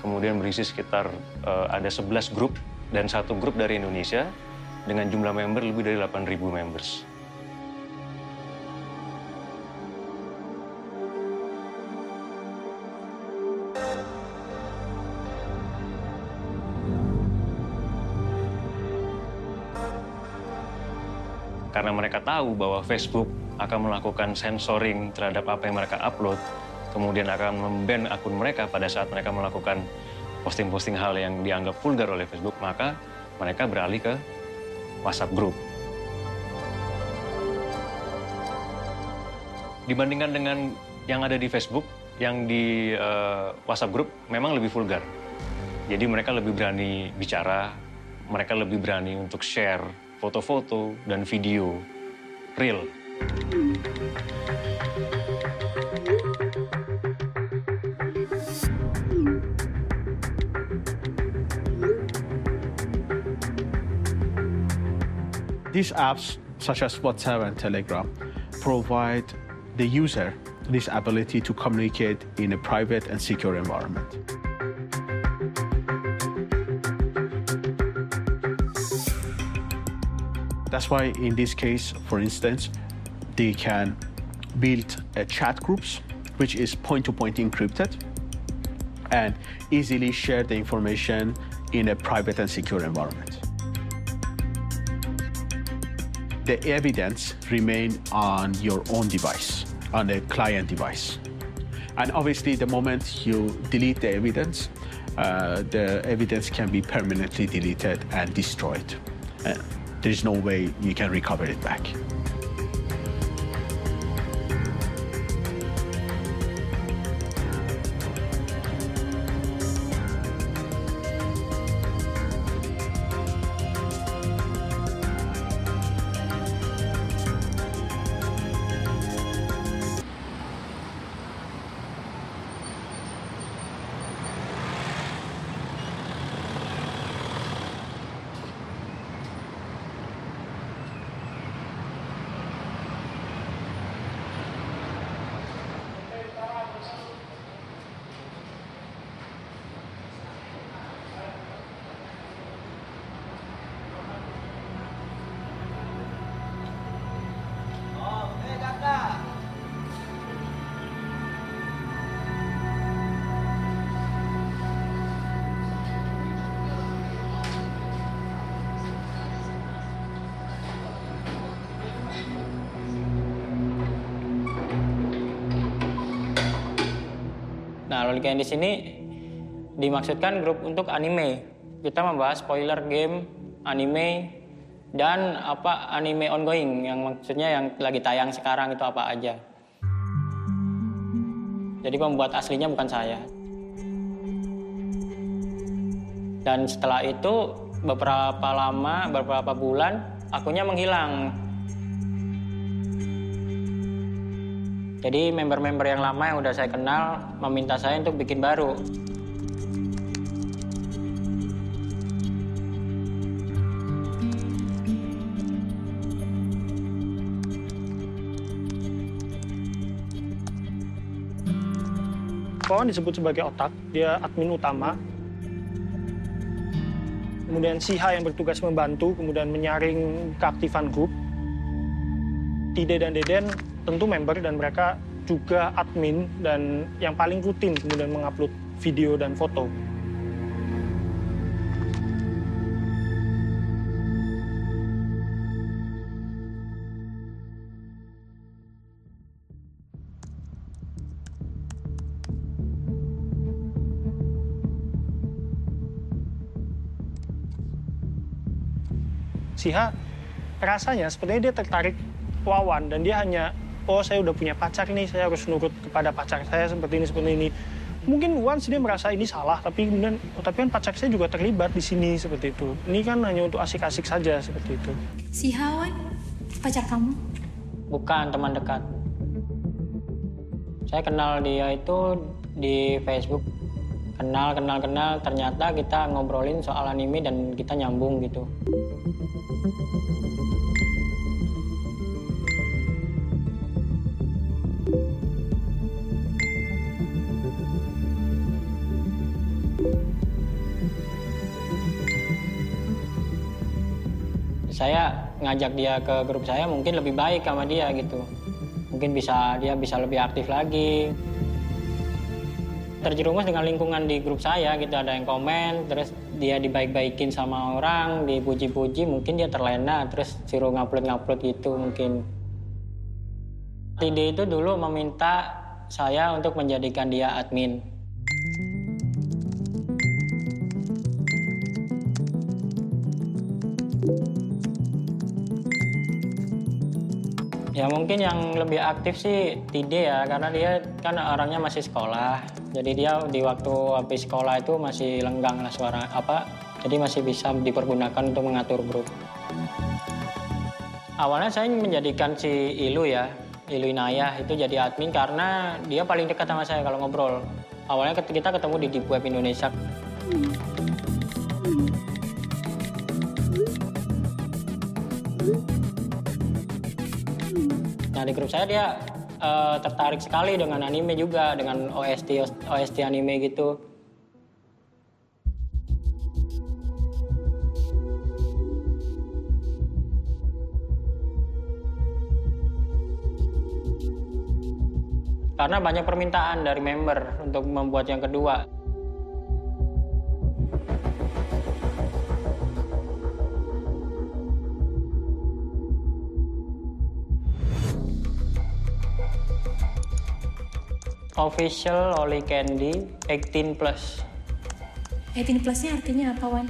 Kemudian berisi sekitar uh, ada 11 grup dan satu grup dari Indonesia dengan jumlah member lebih dari 8.000 members. Karena mereka tahu bahwa Facebook akan melakukan sensoring terhadap apa yang mereka upload, kemudian akan memban akun mereka pada saat mereka melakukan posting-posting hal yang dianggap vulgar oleh Facebook, maka mereka beralih ke WhatsApp Group. Dibandingkan dengan yang ada di Facebook, yang di uh, WhatsApp Group memang lebih vulgar. Jadi mereka lebih berani bicara, mereka lebih berani untuk share foto-foto dan video real. These apps, such as WhatsApp and Telegram, provide the user this ability to communicate in a private and secure environment. That's why in this case, for instance, they can build uh, chat groups, which is point-to-point encrypted, and easily share the information in a private and secure environment. The evidence remain on your own device, on a client device. And obviously, the moment you delete the evidence, uh, the evidence can be permanently deleted and destroyed. Uh, there's no way you can recover it back. Loli Candy sini dimaksudkan grup untuk anime. Kita membahas spoiler game, anime, dan apa anime ongoing yang maksudnya yang lagi tayang sekarang itu apa aja. Jadi pembuat aslinya bukan saya. Dan setelah itu beberapa lama, beberapa bulan, akunnya menghilang. Jadi member-member yang lama yang udah saya kenal meminta saya untuk bikin baru. Kawan disebut sebagai otak, dia admin utama, kemudian Siha yang bertugas membantu, kemudian menyaring keaktifan grup. Tide dan Deden tentu member dan mereka juga admin dan yang paling rutin kemudian mengupload video dan foto. Siha rasanya sepertinya dia tertarik Wawan dan dia hanya oh saya udah punya pacar nih saya harus nurut kepada pacar saya seperti ini seperti ini mungkin once dia merasa ini salah tapi kemudian oh, tapi kan pacar saya juga terlibat di sini seperti itu ini kan hanya untuk asik-asik saja seperti itu Si Hawan, pacar kamu? Bukan teman dekat. Saya kenal dia itu di Facebook. Kenal, kenal, kenal. Ternyata kita ngobrolin soal anime dan kita nyambung gitu. Saya ngajak dia ke grup saya mungkin lebih baik sama dia gitu. Mungkin bisa dia bisa lebih aktif lagi. Terjerumus dengan lingkungan di grup saya gitu ada yang komen terus dia dibaik-baikin sama orang, dipuji-puji, mungkin dia terlena terus suruh ngupload-ngupload gitu mungkin. Ide itu dulu meminta saya untuk menjadikan dia admin. Ya mungkin yang lebih aktif sih Tide ya karena dia kan orangnya masih sekolah. Jadi dia di waktu habis sekolah itu masih lenggang lah suara apa. Jadi masih bisa dipergunakan untuk mengatur grup. Awalnya saya menjadikan si Ilu ya, Ilu Inayah itu jadi admin karena dia paling dekat sama saya kalau ngobrol. Awalnya kita ketemu di Deep Web Indonesia. Nah di grup saya dia eh, tertarik sekali dengan anime juga, dengan OST OST anime gitu. Karena banyak permintaan dari member untuk membuat yang kedua. Official Loli Candy 18 plus. 18 plusnya artinya apa, Wan?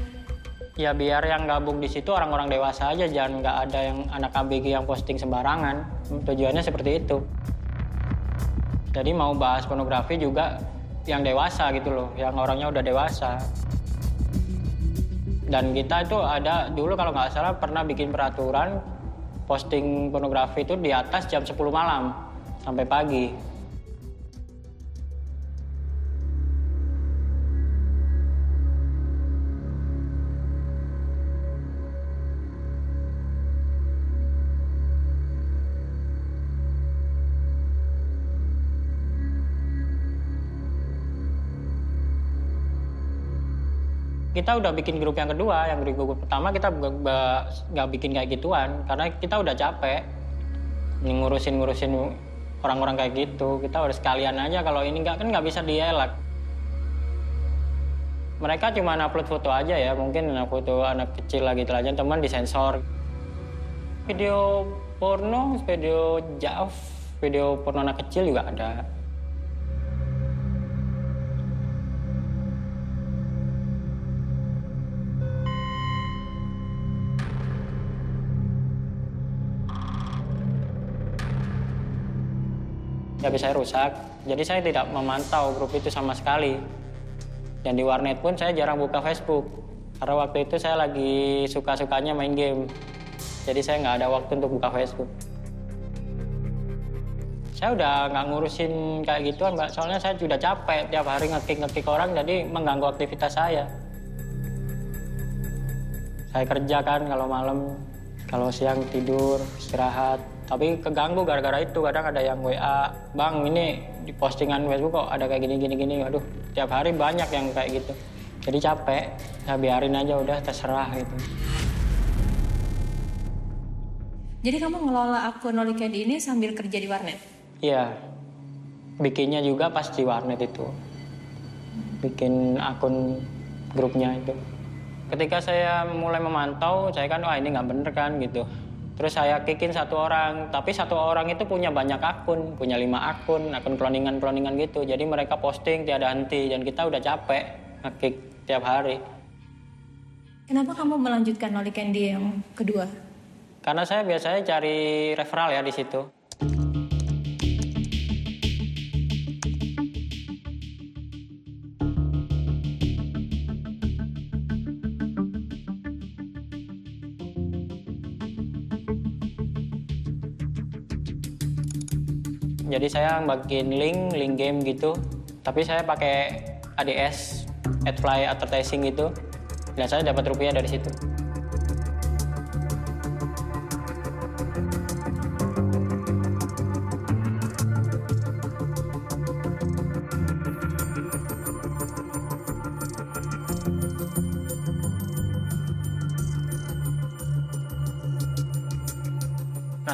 Ya biar yang gabung di situ orang-orang dewasa aja, jangan nggak ada yang anak ABG yang posting sembarangan. Tujuannya seperti itu. Jadi mau bahas pornografi juga yang dewasa gitu loh, yang orangnya udah dewasa. Dan kita itu ada dulu kalau nggak salah pernah bikin peraturan posting pornografi itu di atas jam 10 malam sampai pagi. Kita udah bikin grup yang kedua, yang di grup pertama kita nggak bikin kayak gituan karena kita udah capek ngurusin ngurusin orang-orang kayak gitu. Kita harus sekalian aja kalau ini nggak kan nggak bisa dielak. Mereka cuma upload foto aja ya, mungkin foto anak kecil lagi gitu aja, teman disensor. Video porno, video jaf, video porno anak kecil juga ada. HP saya rusak. Jadi saya tidak memantau grup itu sama sekali. Dan di warnet pun saya jarang buka Facebook. Karena waktu itu saya lagi suka-sukanya main game. Jadi saya nggak ada waktu untuk buka Facebook. Saya udah nggak ngurusin kayak gituan, Mbak. Soalnya saya sudah capek tiap hari ngetik-ngetik orang, jadi mengganggu aktivitas saya. Saya kerja kan kalau malam, kalau siang tidur, istirahat. Tapi keganggu gara-gara itu. Kadang ada yang WA, Bang ini di postingan Facebook kok ada kayak gini-gini gini. Aduh, tiap hari banyak yang kayak gitu. Jadi capek, saya biarin aja udah terserah gitu. Jadi kamu ngelola akun Candy ini sambil kerja di warnet? Iya, bikinnya juga pas di warnet itu. Bikin akun grupnya itu. Ketika saya mulai memantau, saya kan wah ini nggak bener kan gitu. Terus saya kikin satu orang, tapi satu orang itu punya banyak akun, punya lima akun, akun cloningan-cloningan gitu. Jadi mereka posting tiada henti dan kita udah capek ngekik tiap hari. Kenapa kamu melanjutkan Loli Candy yang kedua? Karena saya biasanya cari referral ya di situ. Jadi saya bagiin link, link game gitu. Tapi saya pakai ADS, AdFly Advertising gitu. Dan saya dapat rupiah dari situ.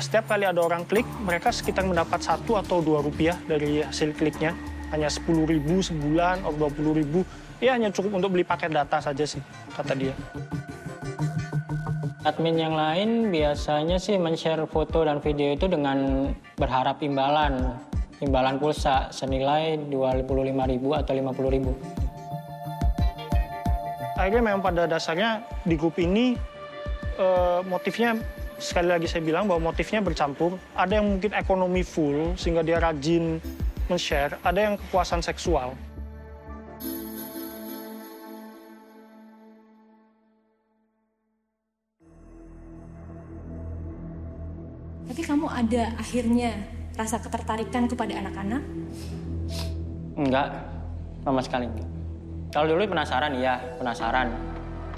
Setiap kali ada orang klik, mereka sekitar mendapat satu atau dua rupiah dari hasil kliknya. Hanya 10 ribu sebulan atau 20 ribu. Ya hanya cukup untuk beli paket data saja sih, kata dia. Admin yang lain biasanya sih men-share foto dan video itu dengan berharap imbalan. Imbalan pulsa senilai 25.000 atau 50.000. Akhirnya memang pada dasarnya di grup ini eh, motifnya sekali lagi saya bilang bahwa motifnya bercampur. Ada yang mungkin ekonomi full sehingga dia rajin men-share, ada yang kepuasan seksual. Tapi kamu ada akhirnya rasa ketertarikan kepada anak-anak? Enggak, sama sekali enggak. Kalau dulu penasaran, iya penasaran.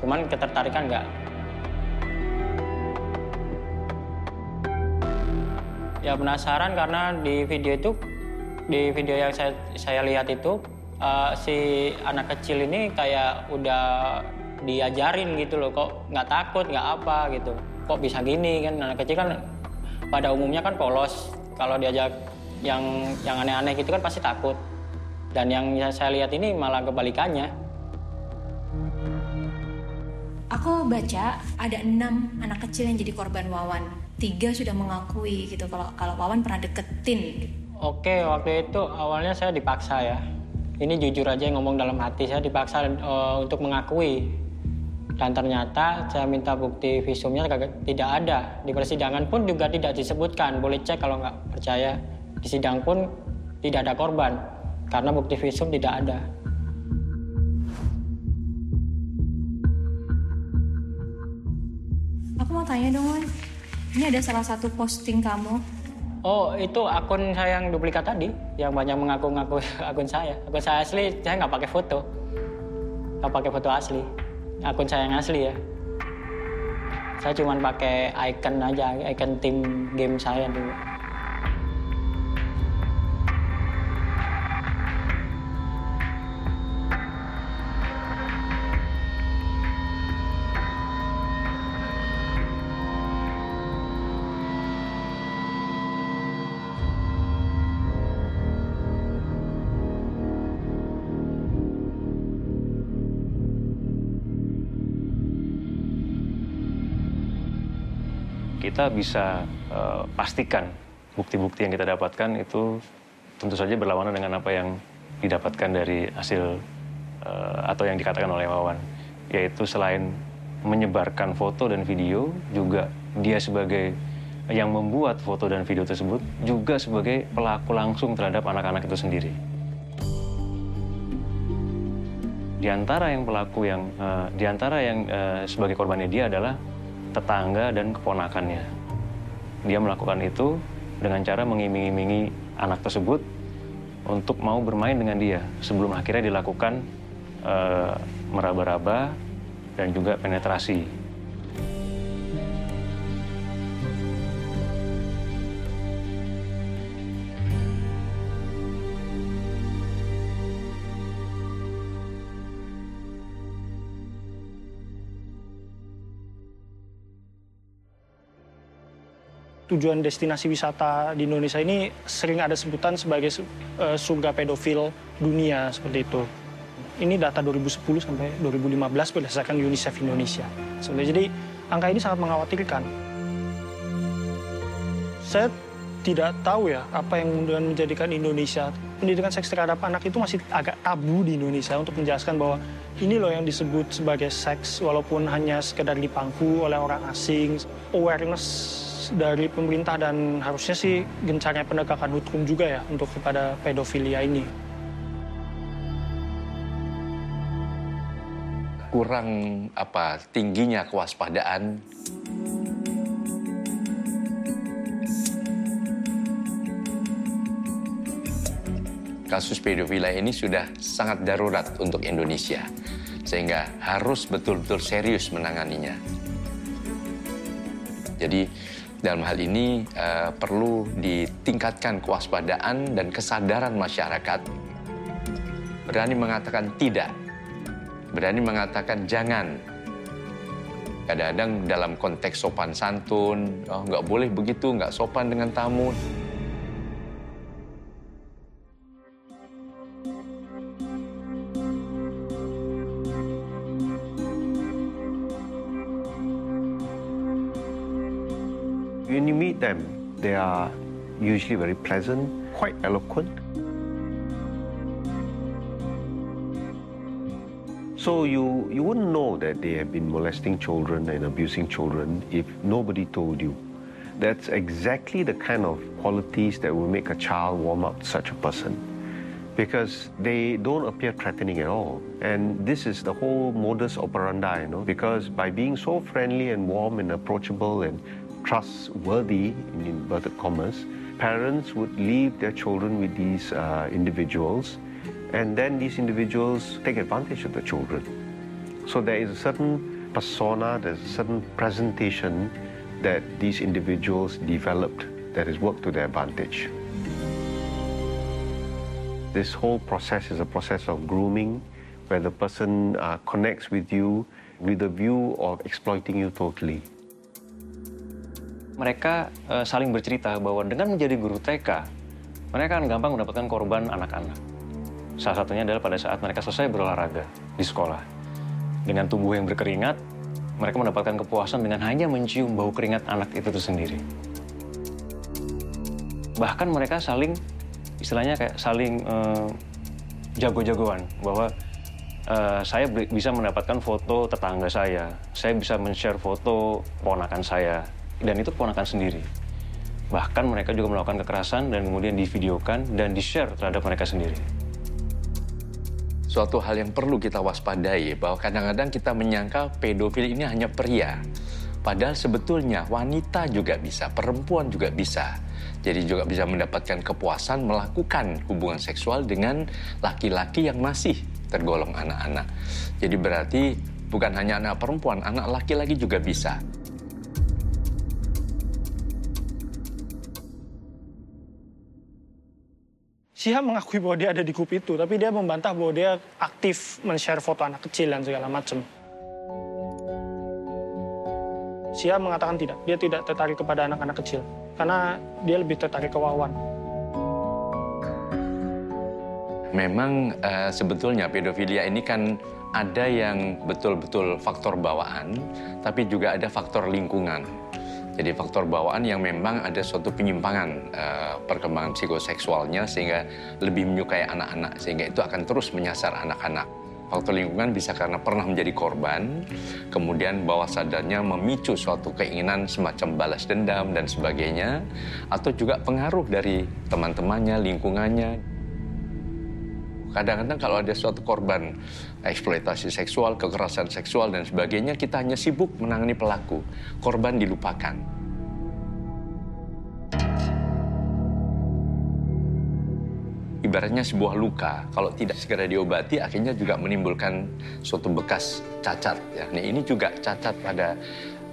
Cuman ketertarikan enggak. Ya penasaran karena di video itu, di video yang saya, saya lihat itu, uh, si anak kecil ini kayak udah diajarin gitu loh, kok nggak takut, nggak apa gitu. Kok bisa gini kan, anak kecil kan pada umumnya kan polos. Kalau diajak yang yang aneh-aneh gitu kan pasti takut. Dan yang saya lihat ini malah kebalikannya. Aku baca ada enam anak kecil yang jadi korban Wawan. Tiga sudah mengakui gitu kalau kalau Wawan pernah deketin. Oke, waktu itu awalnya saya dipaksa ya. Ini jujur aja yang ngomong dalam hati saya dipaksa uh, untuk mengakui. Dan ternyata saya minta bukti visumnya tidak ada. Di persidangan pun juga tidak disebutkan. Boleh cek kalau nggak percaya. Di sidang pun tidak ada korban karena bukti visum tidak ada. Aku mau tanya dong, Wan. Ini ada salah satu posting kamu. Oh, itu akun saya yang duplikat tadi, yang banyak mengaku-ngaku <laughs> akun saya. Akun saya asli, saya nggak pakai foto. Nggak pakai foto asli. Akun saya yang asli ya. Saya cuma pakai icon aja, icon tim game saya dulu. Kita bisa eh, pastikan bukti-bukti yang kita dapatkan itu tentu saja berlawanan dengan apa yang didapatkan dari hasil eh, atau yang dikatakan oleh Wawan, yaitu selain menyebarkan foto dan video, juga dia sebagai yang membuat foto dan video tersebut juga sebagai pelaku langsung terhadap anak-anak itu sendiri. Di antara yang pelaku yang uh, di antara yang uh, sebagai korbannya dia adalah tetangga dan keponakannya. Dia melakukan itu dengan cara mengiming-imingi anak tersebut untuk mau bermain dengan dia sebelum akhirnya dilakukan uh, meraba-raba dan juga penetrasi. Tujuan destinasi wisata di Indonesia ini sering ada sebutan sebagai uh, surga pedofil dunia seperti itu. Ini data 2010 sampai 2015 berdasarkan UNICEF Indonesia. Sebenarnya jadi angka ini sangat mengkhawatirkan. Saya tidak tahu ya apa yang kemudian menjadikan Indonesia pendidikan seks terhadap anak itu masih agak tabu di Indonesia untuk menjelaskan bahwa ini loh yang disebut sebagai seks walaupun hanya sekedar dipangku oleh orang asing awareness dari pemerintah dan harusnya sih gencarnya penegakan hukum juga ya untuk kepada pedofilia ini. Kurang apa tingginya kewaspadaan kasus pedofilia ini sudah sangat darurat untuk Indonesia sehingga harus betul-betul serius menanganinya. Jadi dalam hal ini uh, perlu ditingkatkan kewaspadaan dan kesadaran masyarakat. Berani mengatakan tidak, berani mengatakan jangan. Kadang-kadang dalam konteks sopan santun, oh, boleh begitu, nggak sopan dengan tamu. They are usually very pleasant, quite eloquent. So you, you wouldn't know that they have been molesting children and abusing children if nobody told you. That's exactly the kind of qualities that will make a child warm up to such a person because they don't appear threatening at all. And this is the whole modus operandi, you know, because by being so friendly and warm and approachable and trustworthy, in inverted commas, parents would leave their children with these uh, individuals, and then these individuals take advantage of the children. So there is a certain persona, there's a certain presentation that these individuals developed that is worked to their advantage. This whole process is a process of grooming where the person uh, connects with you with a view of exploiting you totally. Mereka uh, saling bercerita bahwa dengan menjadi guru TK, mereka akan gampang mendapatkan korban anak-anak. Salah satunya adalah pada saat mereka selesai berolahraga di sekolah. Dengan tubuh yang berkeringat, mereka mendapatkan kepuasan dengan hanya mencium bau keringat anak itu sendiri. Bahkan mereka saling, istilahnya kayak saling uh, jago-jagoan, bahwa uh, saya bisa mendapatkan foto tetangga saya, saya bisa men-share foto ponakan saya, dan itu keponakan sendiri. Bahkan mereka juga melakukan kekerasan dan kemudian divideokan dan di-share terhadap mereka sendiri. Suatu hal yang perlu kita waspadai bahwa kadang-kadang kita menyangka pedofil ini hanya pria. Padahal sebetulnya wanita juga bisa, perempuan juga bisa. Jadi juga bisa mendapatkan kepuasan melakukan hubungan seksual dengan laki-laki yang masih tergolong anak-anak. Jadi berarti bukan hanya anak perempuan, anak laki-laki juga bisa. Syihab mengakui bahwa dia ada di grup itu, tapi dia membantah bahwa dia aktif men-share foto anak kecil dan segala macam. Syihab mengatakan tidak, dia tidak tertarik kepada anak-anak kecil, karena dia lebih tertarik ke Wawan. Memang uh, sebetulnya pedofilia ini kan ada yang betul-betul faktor bawaan, tapi juga ada faktor lingkungan. Jadi faktor bawaan yang memang ada suatu penyimpangan uh, perkembangan psikoseksualnya sehingga lebih menyukai anak-anak sehingga itu akan terus menyasar anak-anak. Faktor lingkungan bisa karena pernah menjadi korban, kemudian bawah sadarnya memicu suatu keinginan semacam balas dendam dan sebagainya, atau juga pengaruh dari teman-temannya, lingkungannya. Kadang-kadang kalau ada suatu korban eksploitasi seksual, kekerasan seksual, dan sebagainya, kita hanya sibuk menangani pelaku. Korban dilupakan. Ibaratnya sebuah luka, kalau tidak segera diobati, akhirnya juga menimbulkan suatu bekas cacat. Ya. Nah, ini juga cacat pada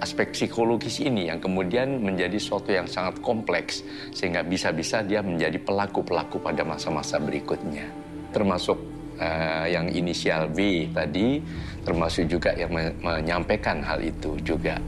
aspek psikologis ini yang kemudian menjadi suatu yang sangat kompleks sehingga bisa-bisa dia menjadi pelaku-pelaku pada masa-masa berikutnya termasuk uh, yang inisial V tadi, termasuk juga yang me menyampaikan hal itu juga.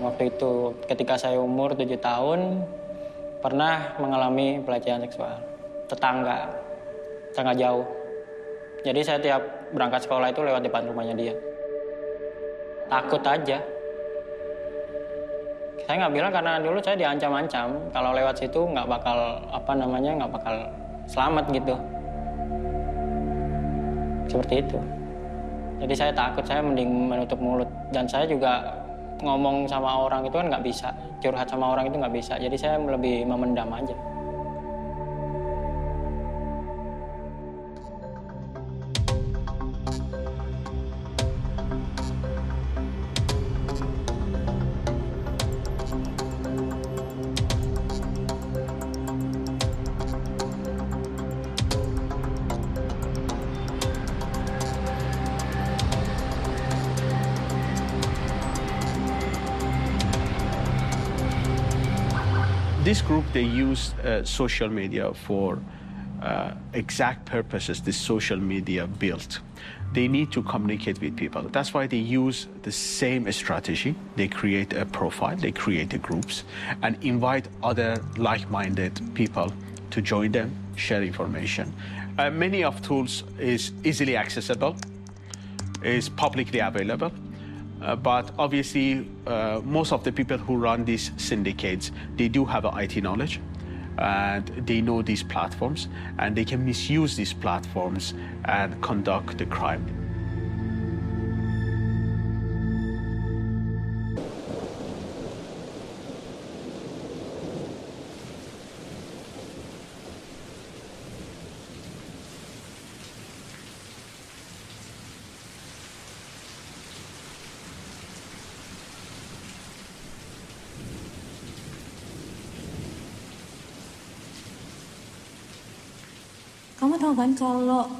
Waktu itu ketika saya umur 7 tahun, pernah mengalami pelecehan seksual. Tetangga sangat jauh. Jadi saya tiap berangkat sekolah itu lewat depan rumahnya dia. Takut aja. Saya nggak bilang karena dulu saya diancam-ancam kalau lewat situ nggak bakal apa namanya nggak bakal selamat gitu. Seperti itu. Jadi saya takut, saya mending menutup mulut. Dan saya juga ngomong sama orang itu kan nggak bisa, curhat sama orang itu nggak bisa. Jadi saya lebih memendam aja. They use uh, social media for uh, exact purposes this social media built. They need to communicate with people. That's why they use the same strategy. They create a profile they create the groups and invite other like-minded people to join them share information. Uh, many of tools is easily accessible is publicly available uh, but obviously, uh, most of the people who run these syndicates, they do have IT knowledge and they know these platforms and they can misuse these platforms and conduct the crime. Kan kalau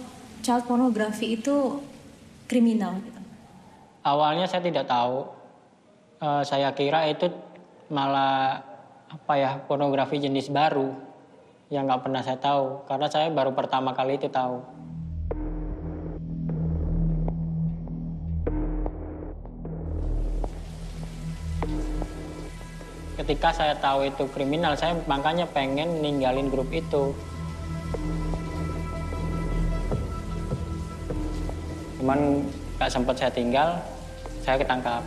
child pornography itu kriminal gitu. Awalnya saya tidak tahu. Eh, saya kira itu malah apa ya pornografi jenis baru yang nggak pernah saya tahu karena saya baru pertama kali itu tahu. Ketika saya tahu itu kriminal, saya makanya pengen ninggalin grup itu. Cuman nggak sempat saya tinggal, saya ketangkap.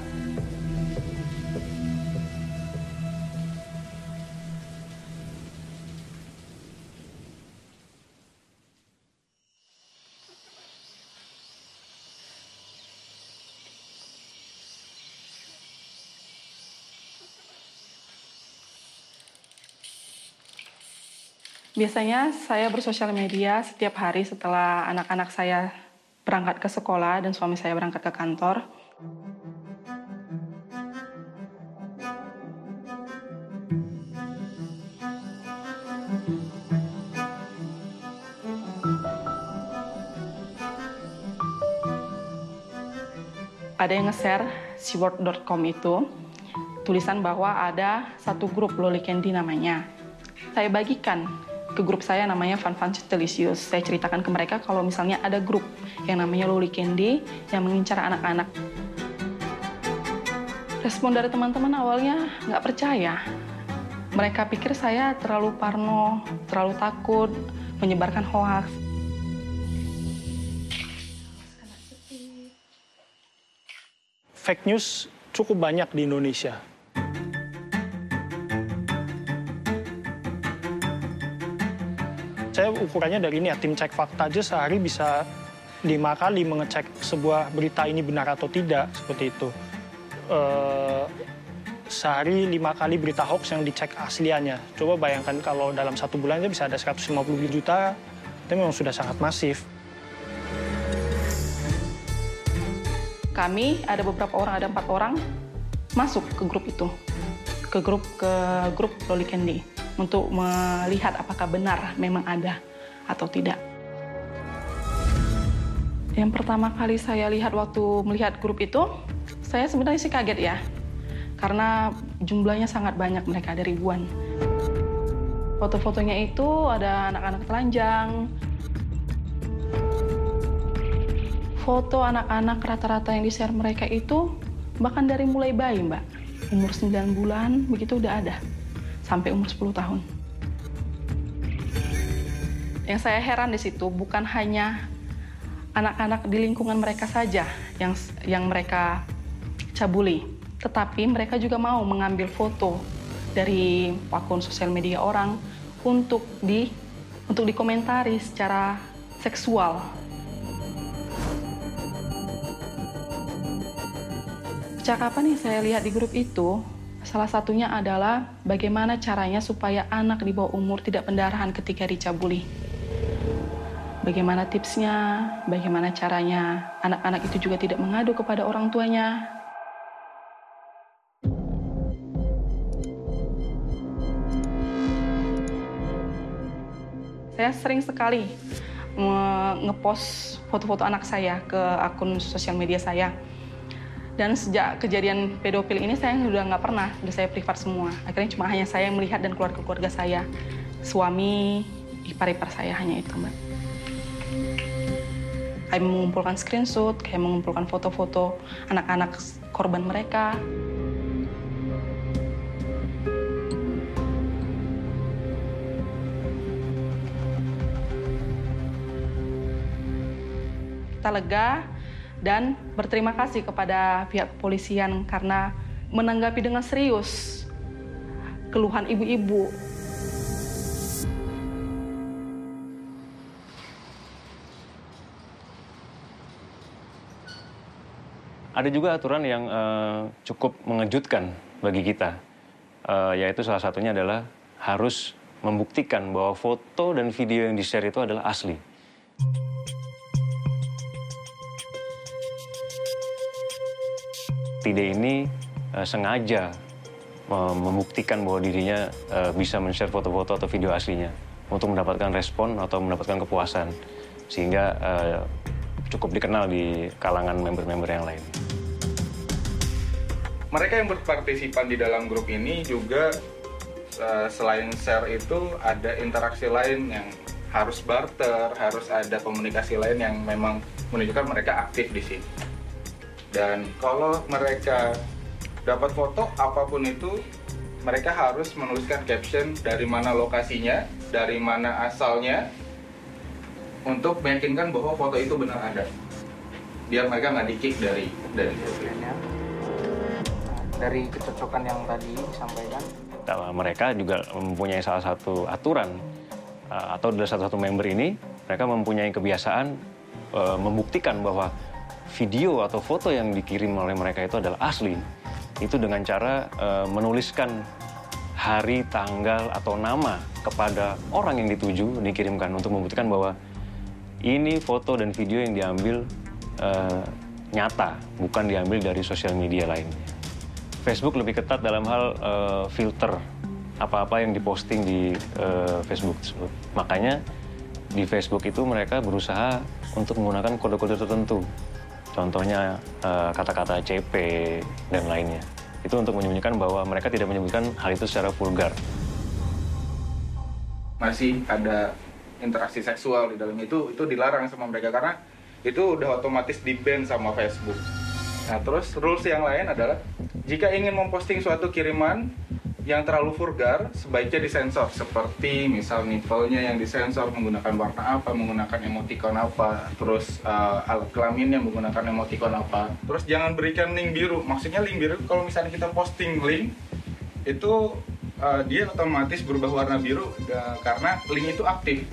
Biasanya saya bersosial media setiap hari setelah anak-anak saya berangkat ke sekolah dan suami saya berangkat ke kantor. Ada yang nge-share si word.com itu tulisan bahwa ada satu grup Loli Candy namanya. Saya bagikan ke grup saya namanya Fun Fun Delicious. Saya ceritakan ke mereka kalau misalnya ada grup yang namanya Luli Candy yang mengincar anak-anak. Respon dari teman-teman awalnya nggak percaya. Mereka pikir saya terlalu parno, terlalu takut, menyebarkan hoax. Fake news cukup banyak di Indonesia. Saya ukurannya dari ini ya, tim cek fakta aja sehari bisa lima kali mengecek sebuah berita ini benar atau tidak, seperti itu. Eh, sehari lima kali berita hoax yang dicek asliannya. Coba bayangkan kalau dalam satu bulan itu bisa ada 150 juta, itu memang sudah sangat masif. Kami ada beberapa orang, ada empat orang masuk ke grup itu, ke grup ke grup Loli Candy untuk melihat apakah benar memang ada atau tidak. Yang pertama kali saya lihat waktu melihat grup itu, saya sebenarnya sih kaget ya, karena jumlahnya sangat banyak mereka ada ribuan. Foto-fotonya itu ada anak-anak telanjang, foto anak-anak rata-rata yang di-share mereka itu bahkan dari mulai bayi, Mbak. Umur 9 bulan begitu udah ada. Sampai umur 10 tahun. Yang saya heran di situ bukan hanya anak-anak di lingkungan mereka saja yang yang mereka cabuli, tetapi mereka juga mau mengambil foto dari akun sosial media orang untuk di untuk dikomentari secara seksual. Percakapan yang saya lihat di grup itu, salah satunya adalah bagaimana caranya supaya anak di bawah umur tidak pendarahan ketika dicabuli. Bagaimana tipsnya, bagaimana caranya anak-anak itu juga tidak mengadu kepada orang tuanya. Saya sering sekali ngepost foto-foto anak saya ke akun sosial media saya dan sejak kejadian pedofil ini saya sudah nggak pernah, sudah saya privat semua. Akhirnya cuma hanya saya yang melihat dan keluarga-keluarga saya. Suami, ipar-ipar saya hanya itu, Mbak. Kayak mengumpulkan screenshot, kayak mengumpulkan foto-foto anak-anak korban mereka. Kita lega, dan berterima kasih kepada pihak kepolisian karena menanggapi dengan serius keluhan ibu-ibu. Ada juga aturan yang uh, cukup mengejutkan bagi kita, uh, yaitu salah satunya adalah harus membuktikan bahwa foto dan video yang di-share itu adalah asli. Tide ini uh, sengaja membuktikan bahwa dirinya uh, bisa men-share foto-foto atau video aslinya untuk mendapatkan respon atau mendapatkan kepuasan sehingga uh, cukup dikenal di kalangan member-member yang lain. Mereka yang berpartisipan di dalam grup ini juga uh, selain share itu ada interaksi lain yang harus barter, harus ada komunikasi lain yang memang menunjukkan mereka aktif di sini. Dan kalau mereka dapat foto apa pun itu, mereka harus menuliskan caption dari mana lokasinya, dari mana asalnya, untuk meyakinkan bahwa foto itu benar ada. Biar mereka nggak di dari dari Dari kecocokan yang tadi disampaikan. Mereka juga mempunyai salah satu aturan eh, atau dari satu satu member ini, mereka mempunyai kebiasaan uh, membuktikan bahwa video atau foto yang dikirim oleh mereka itu adalah asli, itu dengan cara uh, menuliskan hari, tanggal, atau nama kepada orang yang dituju dikirimkan untuk membuktikan bahwa ini foto dan video yang diambil uh, nyata, bukan diambil dari sosial media lainnya. Facebook lebih ketat dalam hal uh, filter apa-apa yang diposting di uh, Facebook tersebut. Makanya di Facebook itu mereka berusaha untuk menggunakan kode-kode tertentu Contohnya eh, kata-kata CP dan lainnya. Itu untuk menyembunyikan bahwa mereka tidak menyebutkan hal itu secara vulgar. Masih ada interaksi seksual di dalam itu, itu dilarang sama mereka karena itu udah otomatis di sama Facebook. Nah terus rules yang lain adalah jika ingin memposting suatu kiriman yang terlalu vulgar sebaiknya disensor. Seperti misal nippelnya yang disensor menggunakan warna apa menggunakan emoticon apa terus uh, alat kelaminnya menggunakan emoticon apa. Terus jangan berikan link biru. Maksudnya link biru kalau misalnya kita posting link itu uh, dia otomatis berubah warna biru uh, karena link itu aktif.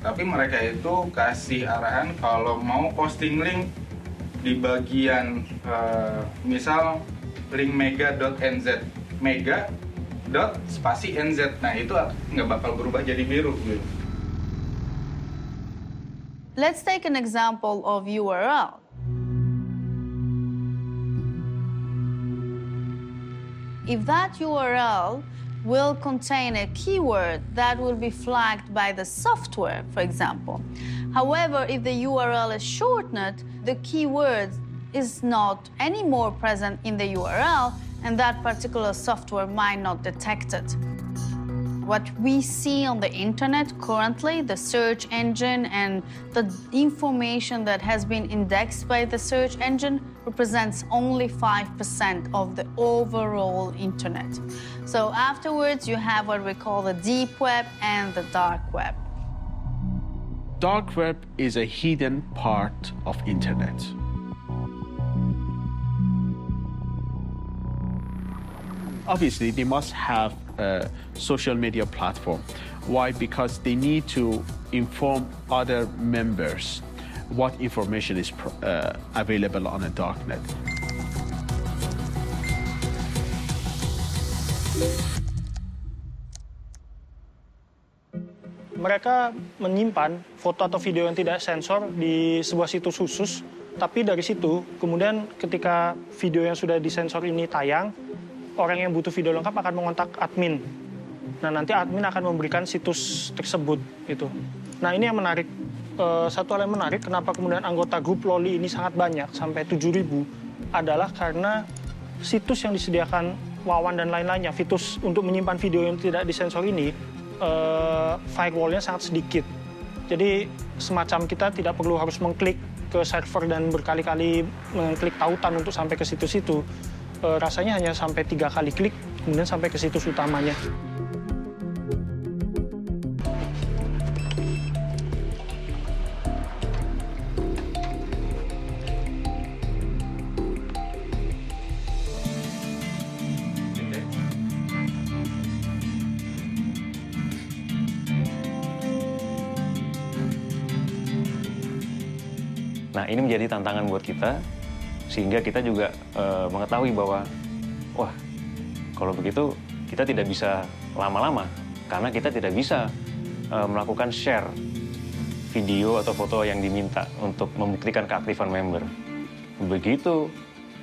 Tapi mereka itu kasih arahan kalau mau posting link di bagian uh, misal link mega.nz mega dot spasi nz nah itu nggak bakal berubah jadi biru gitu. Let's take an example of URL. If that URL will contain a keyword that will be flagged by the software, for example. However, if the URL is shortened, the keyword is not anymore present in the URL, and that particular software might not detect it. What we see on the internet currently, the search engine and the information that has been indexed by the search engine represents only 5% of the overall internet. So afterwards, you have what we call the deep web and the dark web. Dark web is a hidden part of internet. obviously they must have a social media platform. Why? Because they need to inform other members what information is uh, available on a darknet. Mereka menyimpan foto atau video yang tidak sensor di sebuah situs khusus, tapi dari situ kemudian ketika video yang sudah disensor ini tayang, orang yang butuh video lengkap akan mengontak admin. Nah, nanti admin akan memberikan situs tersebut itu. Nah, ini yang menarik. E, satu hal yang menarik kenapa kemudian anggota grup Loli ini sangat banyak sampai 7000 adalah karena situs yang disediakan Wawan dan lain-lainnya, fitus untuk menyimpan video yang tidak disensor ini e, firewallnya sangat sedikit. Jadi semacam kita tidak perlu harus mengklik ke server dan berkali-kali mengklik tautan untuk sampai ke situs itu uh, rasanya hanya sampai tiga kali klik, kemudian sampai ke situs utamanya. Ini menjadi tantangan buat kita sehingga kita juga e, mengetahui bahwa wah kalau begitu kita tidak bisa lama-lama karena kita tidak bisa e, melakukan share video atau foto yang diminta untuk membuktikan keaktifan member. Begitu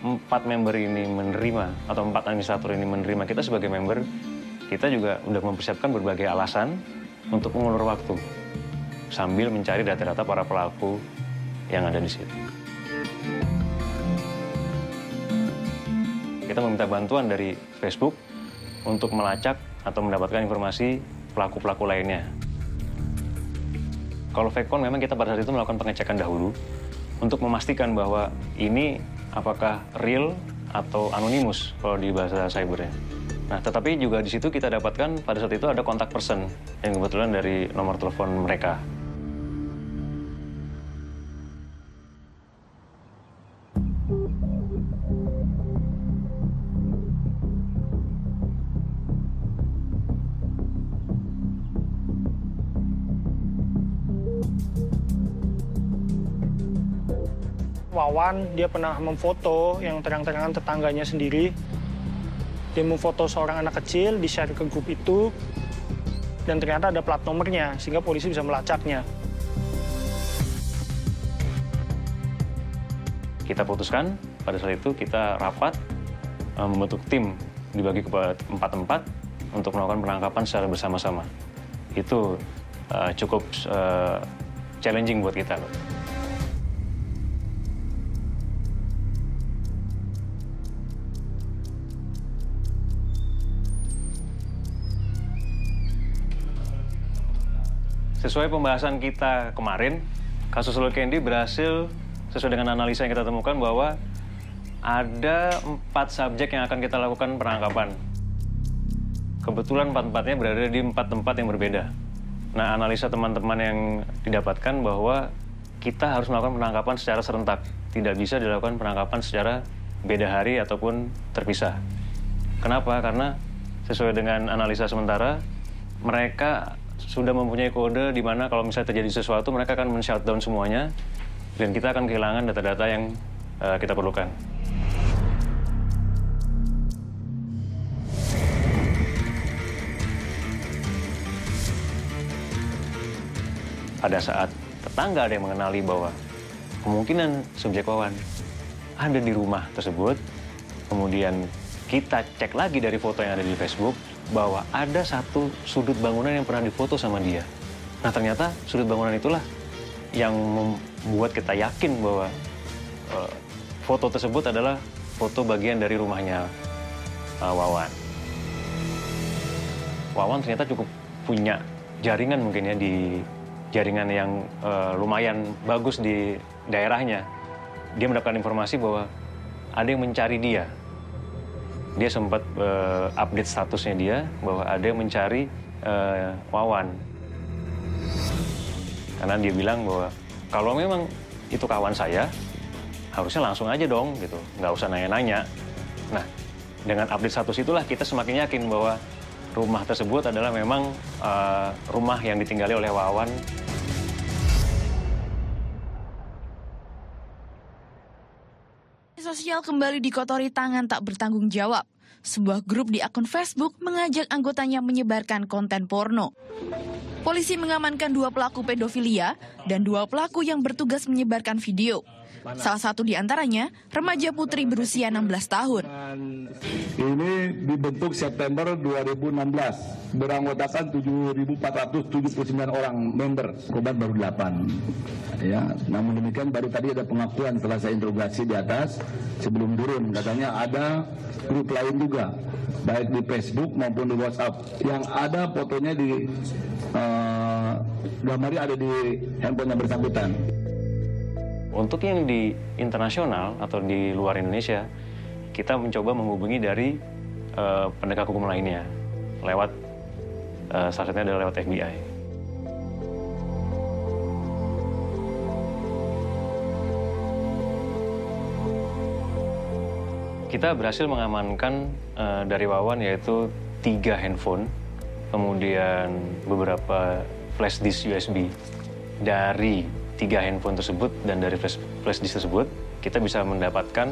empat member ini menerima atau empat administrator ini menerima kita sebagai member, kita juga sudah mempersiapkan berbagai alasan untuk mengulur waktu sambil mencari data-data para pelaku yang ada di situ. kita meminta bantuan dari Facebook untuk melacak atau mendapatkan informasi pelaku-pelaku lainnya. Kalau Vekon memang kita pada saat itu melakukan pengecekan dahulu untuk memastikan bahwa ini apakah real atau anonimus kalau di bahasa cybernya. Nah, tetapi juga di situ kita dapatkan pada saat itu ada kontak person yang kebetulan dari nomor telepon mereka. Wawan dia pernah memfoto yang terang-terangan tetangganya sendiri. Dia memfoto seorang anak kecil, di-share ke grup itu, dan ternyata ada plat nomornya, sehingga polisi bisa melacaknya. Kita putuskan, pada saat itu kita rapat, eh, membentuk tim dibagi ke empat tempat untuk melakukan penangkapan secara bersama-sama. Itu uh, cukup uh, challenging buat kita. Loh. Sesuai pembahasan kita kemarin, kasus Lil Candy berhasil sesuai dengan analisa yang kita temukan bahwa ada empat subjek yang akan kita lakukan penangkapan. kebetulan empat-empatnya berada di empat tempat yang berbeda. Nah, analisa teman-teman yang didapatkan bahwa kita harus melakukan penangkapan secara serentak. Tidak bisa dilakukan penangkapan secara beda hari ataupun terpisah. Kenapa? Karena sesuai dengan analisa sementara, mereka sudah mempunyai kode di mana kalau misalnya terjadi sesuatu, mereka akan men-shutdown semuanya, dan kita akan kehilangan data-data yang uh, kita perlukan. Pada saat tetangga ada yang mengenali bahwa kemungkinan subjek wawan ada di rumah tersebut, kemudian kita cek lagi dari foto yang ada di Facebook bahwa ada satu sudut bangunan yang pernah difoto sama dia. Nah ternyata sudut bangunan itulah yang membuat kita yakin bahwa uh, foto tersebut adalah foto bagian dari rumahnya uh, Wawan. Wawan ternyata cukup punya jaringan mungkin ya di jaringan yang uh, lumayan bagus di daerahnya. Dia mendapatkan informasi bahwa ada yang mencari dia dia sempat uh, update statusnya dia bahwa ada yang mencari uh, Wawan. Karena dia bilang bahwa kalau memang itu kawan saya, harusnya langsung aja dong gitu, nggak usah nanya-nanya. Nah, dengan update status itulah kita semakin yakin bahwa rumah tersebut adalah memang uh, rumah yang ditinggali oleh Wawan sosial kembali dikotori tangan tak bertanggung jawab. Sebuah grup di akun Facebook mengajak anggotanya menyebarkan konten porno. Polisi mengamankan dua pelaku pedofilia dan dua pelaku yang bertugas menyebarkan video. Salah satu di antaranya remaja putri berusia 16 tahun. Ini dibentuk September 2016, beranggotakan 7.479 orang member, korban baru 8. Ya, namun demikian baru tadi ada pengakuan setelah saya interogasi di atas sebelum turun katanya ada grup lain juga baik di Facebook maupun di WhatsApp yang ada fotonya di uh, gambarnya ada di handphone yang bersangkutan. Untuk yang di internasional atau di luar Indonesia, kita mencoba menghubungi dari uh, penegak hukum lainnya lewat uh, salah satunya adalah lewat FBI. Kita berhasil mengamankan uh, dari Wawan yaitu tiga handphone, kemudian beberapa flash disk USB dari tiga handphone tersebut dan dari flash, flash disk tersebut kita bisa mendapatkan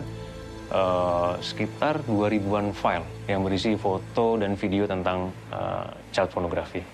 uh, sekitar 2000-an file yang berisi foto dan video tentang uh, child pornography.